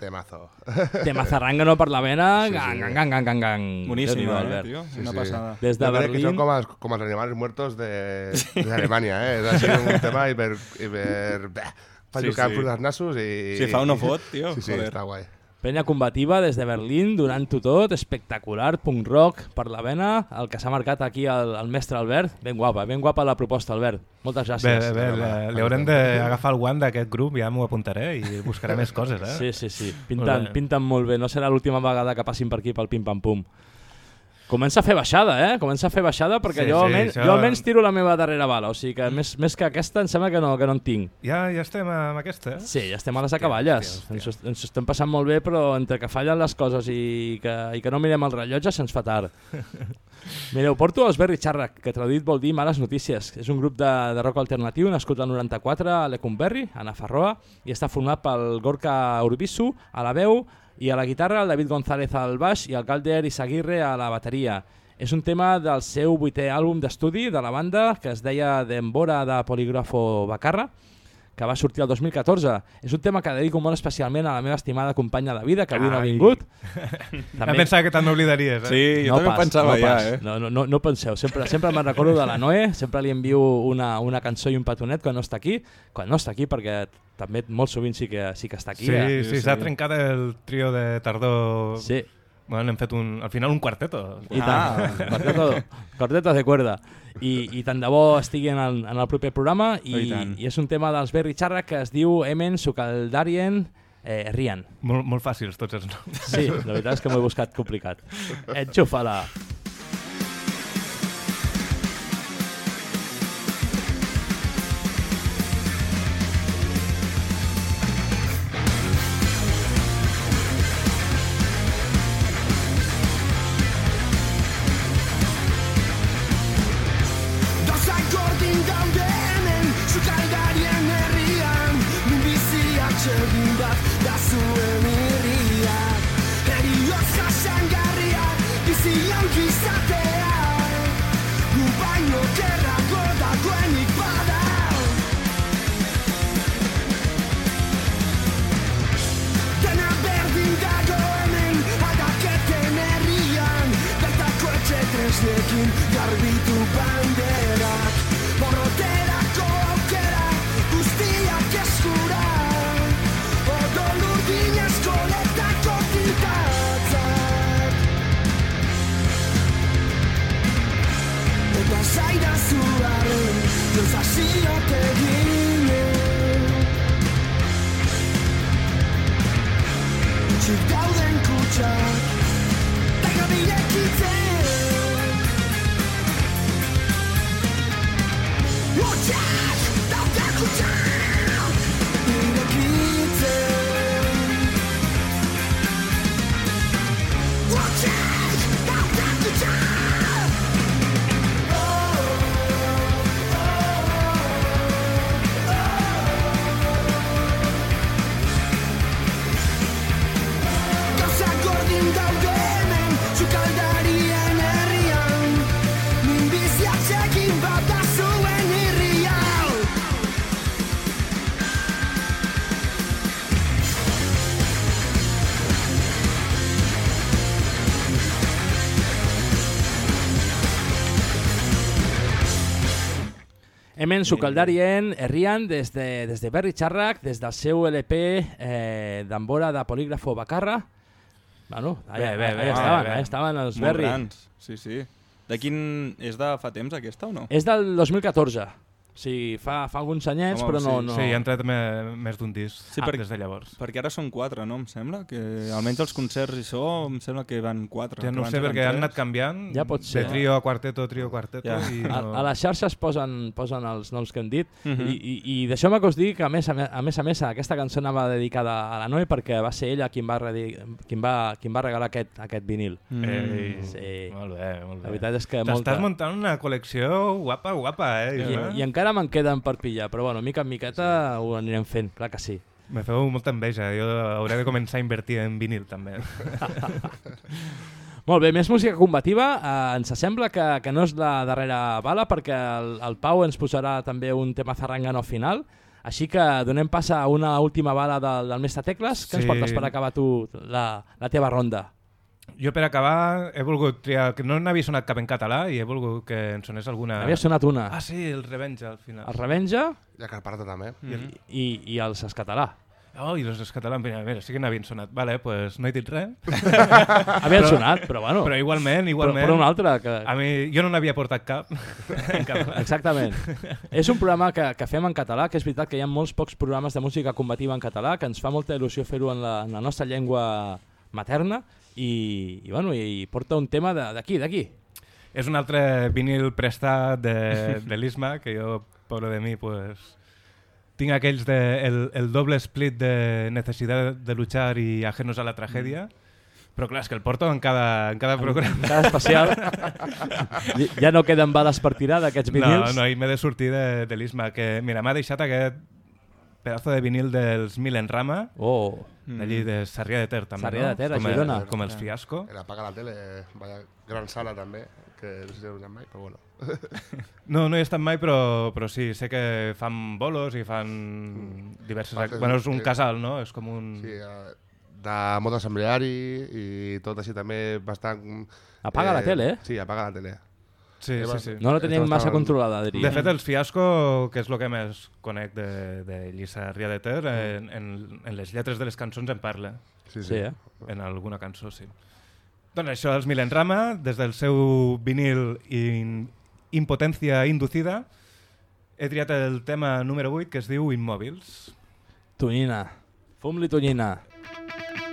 Yeah! Vaya temazo. Temazarrangano per la vena, Sí, sí. gang, gang, gang, gang, gang, gang. Boníssim, Déu-n'hi-do, eh, Albert. tio? Una passada. Des de Yo creo que Berlín... son como, los- como los animales muertos de, de Alemania, ¿eh? Es así un [LAUGHS] tema hiper... hiper Fa Sí, sí, sí. sí. fruit dels nassos i... Si fa o no fot, tio, Sí, sí, joder. està guai. Penya combativa des de Berlín, donant-ho tot, espectacular, punk rock per la vena, el que s'ha marcat aquí el, el mestre Albert, ben guapa, ben guapa la proposta, Albert. Moltes Bé, gràcies. bé, li, li haurem d'agafar el guant d'aquest grup, ja m'ho apuntaré i buscaré [LAUGHS] més coses, eh? Sí, sí, sí. Pinten, bé. pinten molt bé. No serà l'última vegada que passin per aquí pel pim-pam-pum. Comença a fer baixada, eh? Comença a fer baixada perquè Sí, jo, sí, almenys, això- jo almenys tiro la meva darrera bala. O sigui que més, més que aquesta em sembla que no, que no en tinc. Ja, ja estem amb aquesta, eh? Sí, ja estem a les acaballes. Ens, ho- ens ho estem passant molt bé, però entre que fallen les coses i que, i que no mirem el rellotge se'ns fa tard. [LAUGHS] Mireu, porto els Berry Charrac, que traduït vol dir males notícies. És un grup de, de rock alternatiu nascut al 94 a Lecumberri, a Nafarroa, i està format pel Gorka Urbisu a la veu i a la guitarra el David González al baix i el Calder Isaguirre a la bateria. És un tema del seu vuitè àlbum d'estudi de la banda, que es deia D'Embora de Poligrafo Bacarra, que va sortir el 2014. És un tema que dedico molt especialment a la meva estimada companya de vida, que avui no ha vingut. [LAUGHS] Em pensava que te'n oblidaries, eh? Sí, jo també pensava no ja, pas. eh? No, no, no, no penseu, sempre, sempre me'n recordo de la Noé, sempre li envio una, una cançó i un petonet quan no està aquí, quan no està aquí perquè també molt sovint sí que, sí que està aquí. Sí, eh? sí, s'ha trencat el trio de tardor. Sí. Bueno, hem fet un, al final un quarteto. I tant, quarteto, quarteto de cuerda. I, I tant de bo estigui en el, en el proper programa i, Oh, i tant. i és un tema dels Berry Charra que es diu Emen Sukaldarien eh, Rian. Molt, molt fàcils tots els noms. Sí, la veritat és que m'ho he buscat complicat. [LAUGHS] Enxufa-la. Dosa Hemen Sukaldarien herrian des de, des de Berri Charrac, des del seu LP eh, d'Ambora de Polígrafo Bacarra. Bueno, allà, Bé, bé, bé, allà estaven, bé. allà estaven els Molt Berri. grans, sí, sí. De quin... És de fa temps aquesta o no? És del 2014. O sigui, fa, fa alguns anyets, Home, però no... sí, no... Sí, ha entrat me, més d'un disc Sí, ah, perquè, des de llavors. perquè ara són quatre, no? Em sembla que almenys els concerts i això em sembla que van quatre. Ja no ho sé, perquè han tres. anat canviant Ja pot ser. de trio a quarteto, trio a quarteto. Ja. I A, no... a les xarxes posen, posen els noms que hem dit Mhm. i, i, i deixeu-me que us digui que a més a, me- a més a més aquesta cançó anava dedicada a la Noe perquè va ser ella qui em va, redi- qui em va, qui em va regalar aquest, aquest vinil. Mm. Ei, Sí. Molt bé, molt bé. La veritat és que T'estàs molta... muntant una col·lecció guapa, guapa, eh? I, Isma? I encara me'n queden per pillar, però bueno, mica en miqueta ho anirem fent, clar que sí. Me feu molta enveja, jo hauré de començar a invertir en vinil també. [LAUGHS] Molt bé, més música combativa. Eh, ens sembla que, que no és la darrera bala perquè el, el Pau ens posarà també un tema zarrangano final. Així que donem pas a una última bala del, del Mestre Tecles. Què ens Sí. portes per acabar tu la, la teva ronda? Jo per acabar he volgut triar, que no n'havia sonat cap en català i he volgut que en sonés alguna... Havia sonat una. Ah, sí, el Revenge al final. El Revenge I el Carparata també. Mm. i, i els escatalà. Oh, i els catalans, mira, mira, sí que n'havien sonat. Vale, pues no he dit res. [LAUGHS] Havien sonat, però bueno. Però igualment, igualment. Però, però una altra. Que... A mi, jo no n'havia portat cap. [LAUGHS] Exactament. és un programa que, que fem en català, que és veritat que hi ha molts pocs programes de música combativa en català, que ens fa molta il·lusió fer-ho en, la, en la nostra llengua materna i, i, bueno, i porta un tema de- d'aquí, d'aquí. És un altre vinil prestat de, de l'Isma, que jo, pobre de mi, pues, tinc aquells de el, el doble split de necessitat de luchar i ajenos a la tragèdia, Però clar, és que el porto en cada, en cada programa. cada especial. [LAUGHS] Ja no queden bales per tirar d'aquests vinils? No, no, i m'he de sortir de, de l'Isma, que mira, m'ha deixat aquest pedazo de vinil dels Milenrama, oh. D'allí de Sarrià de Ter, també, Sarrià no? de Ter, a com, Girona. com els Fiasco. El apaga la tele, vaya, gran sala també, que no sé si mai, però bueno. [LAUGHS] No, no he estat mai, però, però sí, sé que fan bolos i fan diverses... Faltes- Bueno, és un eh, casal, no? És com un... Sí, eh, de mot assembleari i tot així també bastant... Apaga la tele, eh? Sí, apaga la tele. Sí, sí, sí. No la tenim massa controlada, diria. De fet, els Fiasco, que és el que més conec de, de Lliçarria de Ter, en, en, en les lletres de les cançons en parla. Sí, sí. Sí, eh? En alguna cançó, sí. Doncs això, els Milenrama, des del seu vinil in, Impotència inducida, he triat el tema número 8, que es diu Immòbils. Tonyina. Fum-li tonyina. Potser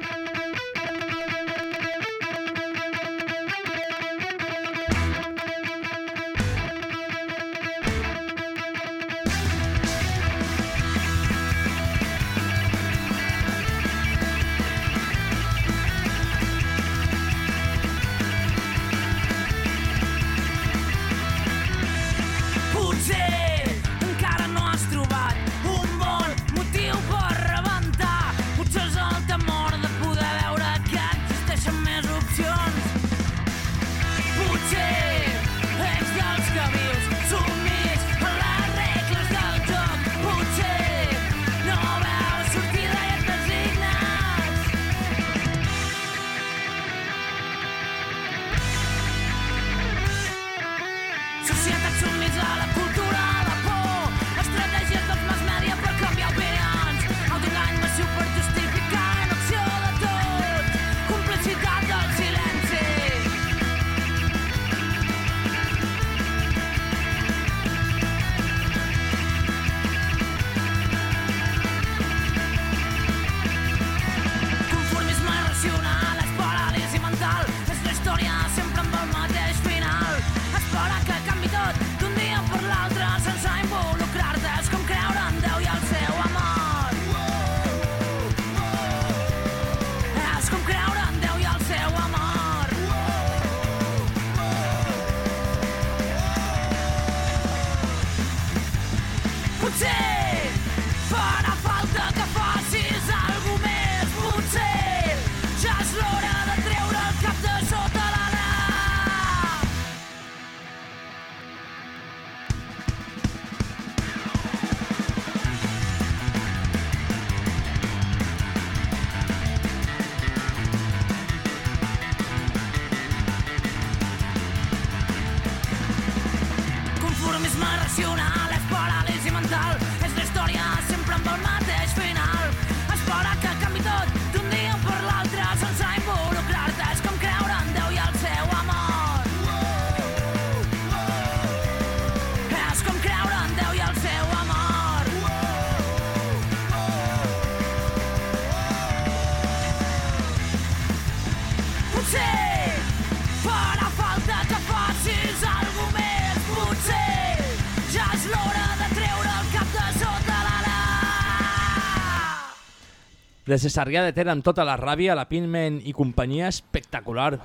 Des de Sarrià de Ter amb tota la ràbia, la Pinmen i companyia, espectacular.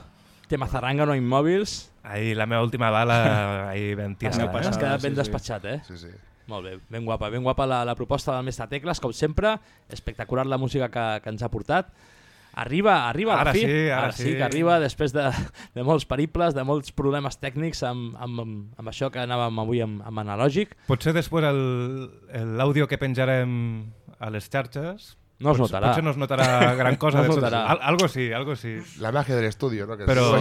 Tema zarranga no immòbils. Ahí, la meva última bala, ahí ben Has, tirada. has eh? quedat ben despatxat, eh? Sí, sí. Molt bé, ben guapa, ben guapa la, la proposta del Mestre Tecles, com sempre, espectacular la música que, que ens ha portat. Arriba, arriba a la Ara fi. sí, ara sí. sí. que arriba després de, de molts periples, de molts problemes tècnics amb, amb, amb, això que anàvem avui amb, amb analògic. Potser després el- el- l'àudio que penjarem a les xarxes No es pots- notarà. Potser no es notarà [LAUGHS] gran cosa. No es de tot. notarà. Al, algo sí, algo sí. La magia del estudio, ¿no? Que es- Però,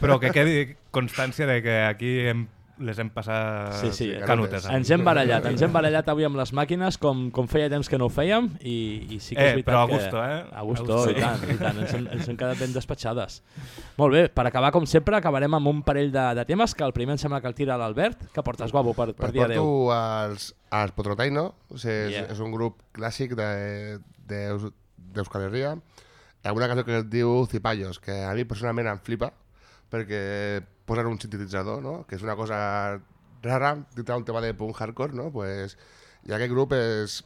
però que quedi constància de que aquí hem, les hem passat Sí, sí, canutes. ens hem barallat, ens hem barallat avui amb les màquines com, com feia temps que no ho fèiem i, i sí que és Eh, veritat però a que... gusto, eh? A gusto, A gusto. i tant, i tant, ens, hem, ens hem quedat ben despatxades. Molt bé, per acabar com sempre acabarem amb un parell de, de temes que el primer em sembla que el tira l'Albert, que portes guapo per, per dir adeu. porto als, als Potrotaino, o sigui, és, Yeah. és un grup clàssic de- de- d'Euskal Herria, amb una cançó que es diu Cipallos, que a mi personalment em flipa, perquè posen un sintetitzador, no? que és una cosa rara dintre un tema de punk hardcore, no? pues, i aquest grup és,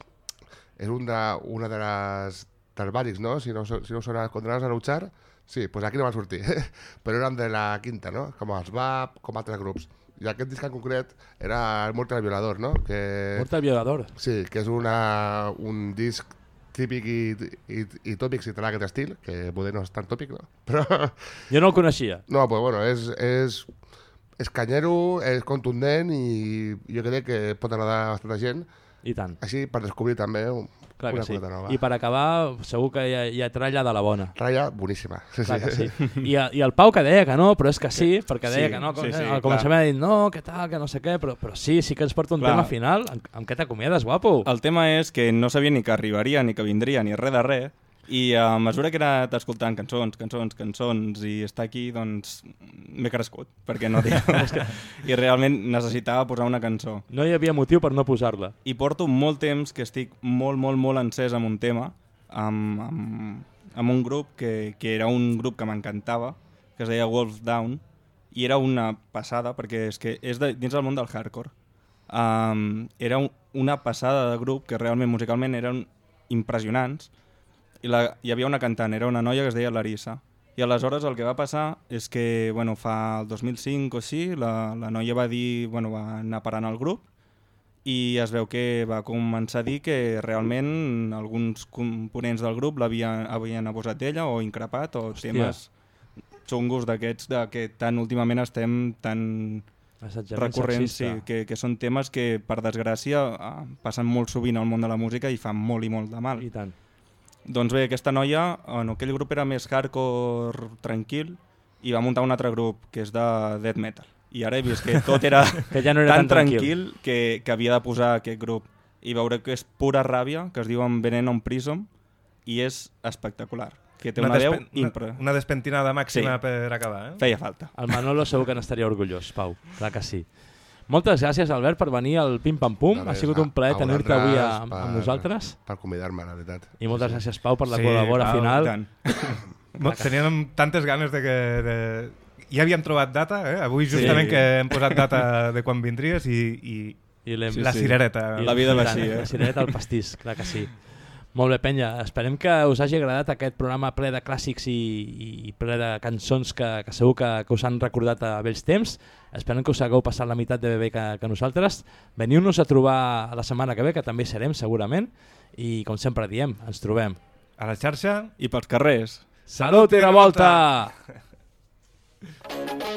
és un de, una de les, Barbarics, no? Si no, si no són els condenados a luchar, sí, pues aquí no van sortir. [LAUGHS] Però eren de la quinta, no? Com els VAP, com altres grups. I aquest disc en concret era el Mortal Violador, no? Que... Mortal Violador. Sí, que és una, un disc típic i, i, i tòpic si té aquest estil, que poder no és tan tòpic, no? [LAUGHS] Però... Jo no el coneixia. No, pues bueno, és, és, és canyero, és contundent i jo crec que pot agradar a bastanta gent. I tant. Així per descobrir també un, Clar una sí. coseta nova. I per acabar, segur que hi ha, hi ha tralla de la bona. Tralla boníssima. Sí, Clar que sí. sí. [LAUGHS] I, I el Pau que deia que no, però és que sí, perquè deia Sí, que no, com, sí, sí, al començament ha dit no, que tal, que no sé què, però, però sí, sí que ens porta un Clar. tema final. Amb, amb què t'acomiades, guapo? El tema és que no sabia ni que arribaria, ni que vindria, ni res de res, i a mesura que he anat escoltant cançons, cançons, cançons, i estar aquí, doncs m'he crescut, perquè no tinc... [LAUGHS] I realment necessitava posar una cançó. No hi havia motiu per no posar-la. I porto molt temps que estic molt, molt, molt encès amb un tema, amb, amb, amb un grup que, que era un grup que m'encantava, que es deia Wolf Down, i era una passada, perquè és que és de, dins del món del hardcore. Um, era un, una passada de grup que realment musicalment eren impressionants, i la, hi havia una cantant, era una noia que es deia Larissa. I aleshores el que va passar és que bueno, fa el 2005 o així, la, la noia va dir, bueno, va anar parant el grup i es veu que va començar a dir que realment alguns components del grup l'havien havien abusat d'ella o increpat o Hòstia. temes xungos d'aquests de que tan últimament estem tan recurrents, sí, que, que són temes que per desgràcia eh, passen molt sovint al món de la música i fan molt i molt de mal. I tant. Doncs bé, aquesta noia, en aquell grup era més hardcore tranquil i va muntar un altre grup que és de death metal. I ara he vist que tot era, [LAUGHS] Que ja no era tan, tan tranquil. tranquil, que, que havia de posar aquest grup. I veure que és pura ràbia, que es diuen Venom Prism, i és espectacular. Que té una, veu despen- impre. una, una despentinada màxima per acabar. Eh? Feia falta. El Manolo segur que n'estaria orgullós, Pau. Clar que sí. Moltes gràcies, Albert, per venir al Pim Pam Pum. Ha sigut un plaer tenir-te avui a, amb, amb nosaltres. Per convidar-me, la veritat. I moltes gràcies, Pau, per la Sí, col·labora Pau, final. tant. [LAUGHS] Teníem tantes ganes de que... De... Ja havíem trobat data, eh? Avui Sí. justament que hem posat data de quan vindries i, i, I la cirereta. I- i tant, La cirereta al pastís, clar que sí. Molt bé, penya. Esperem que us hagi agradat aquest programa ple de clàssics i, i ple de cançons que, que segur que, que us han recordat a vells temps. Esperem que us hagueu passat la meitat de bé que, que nosaltres. Veniu-nos a trobar la setmana que ve, que també serem, segurament. I, com sempre diem, ens trobem. A la xarxa. I pels carrers. Salut i revolta! Thank [LAUGHS]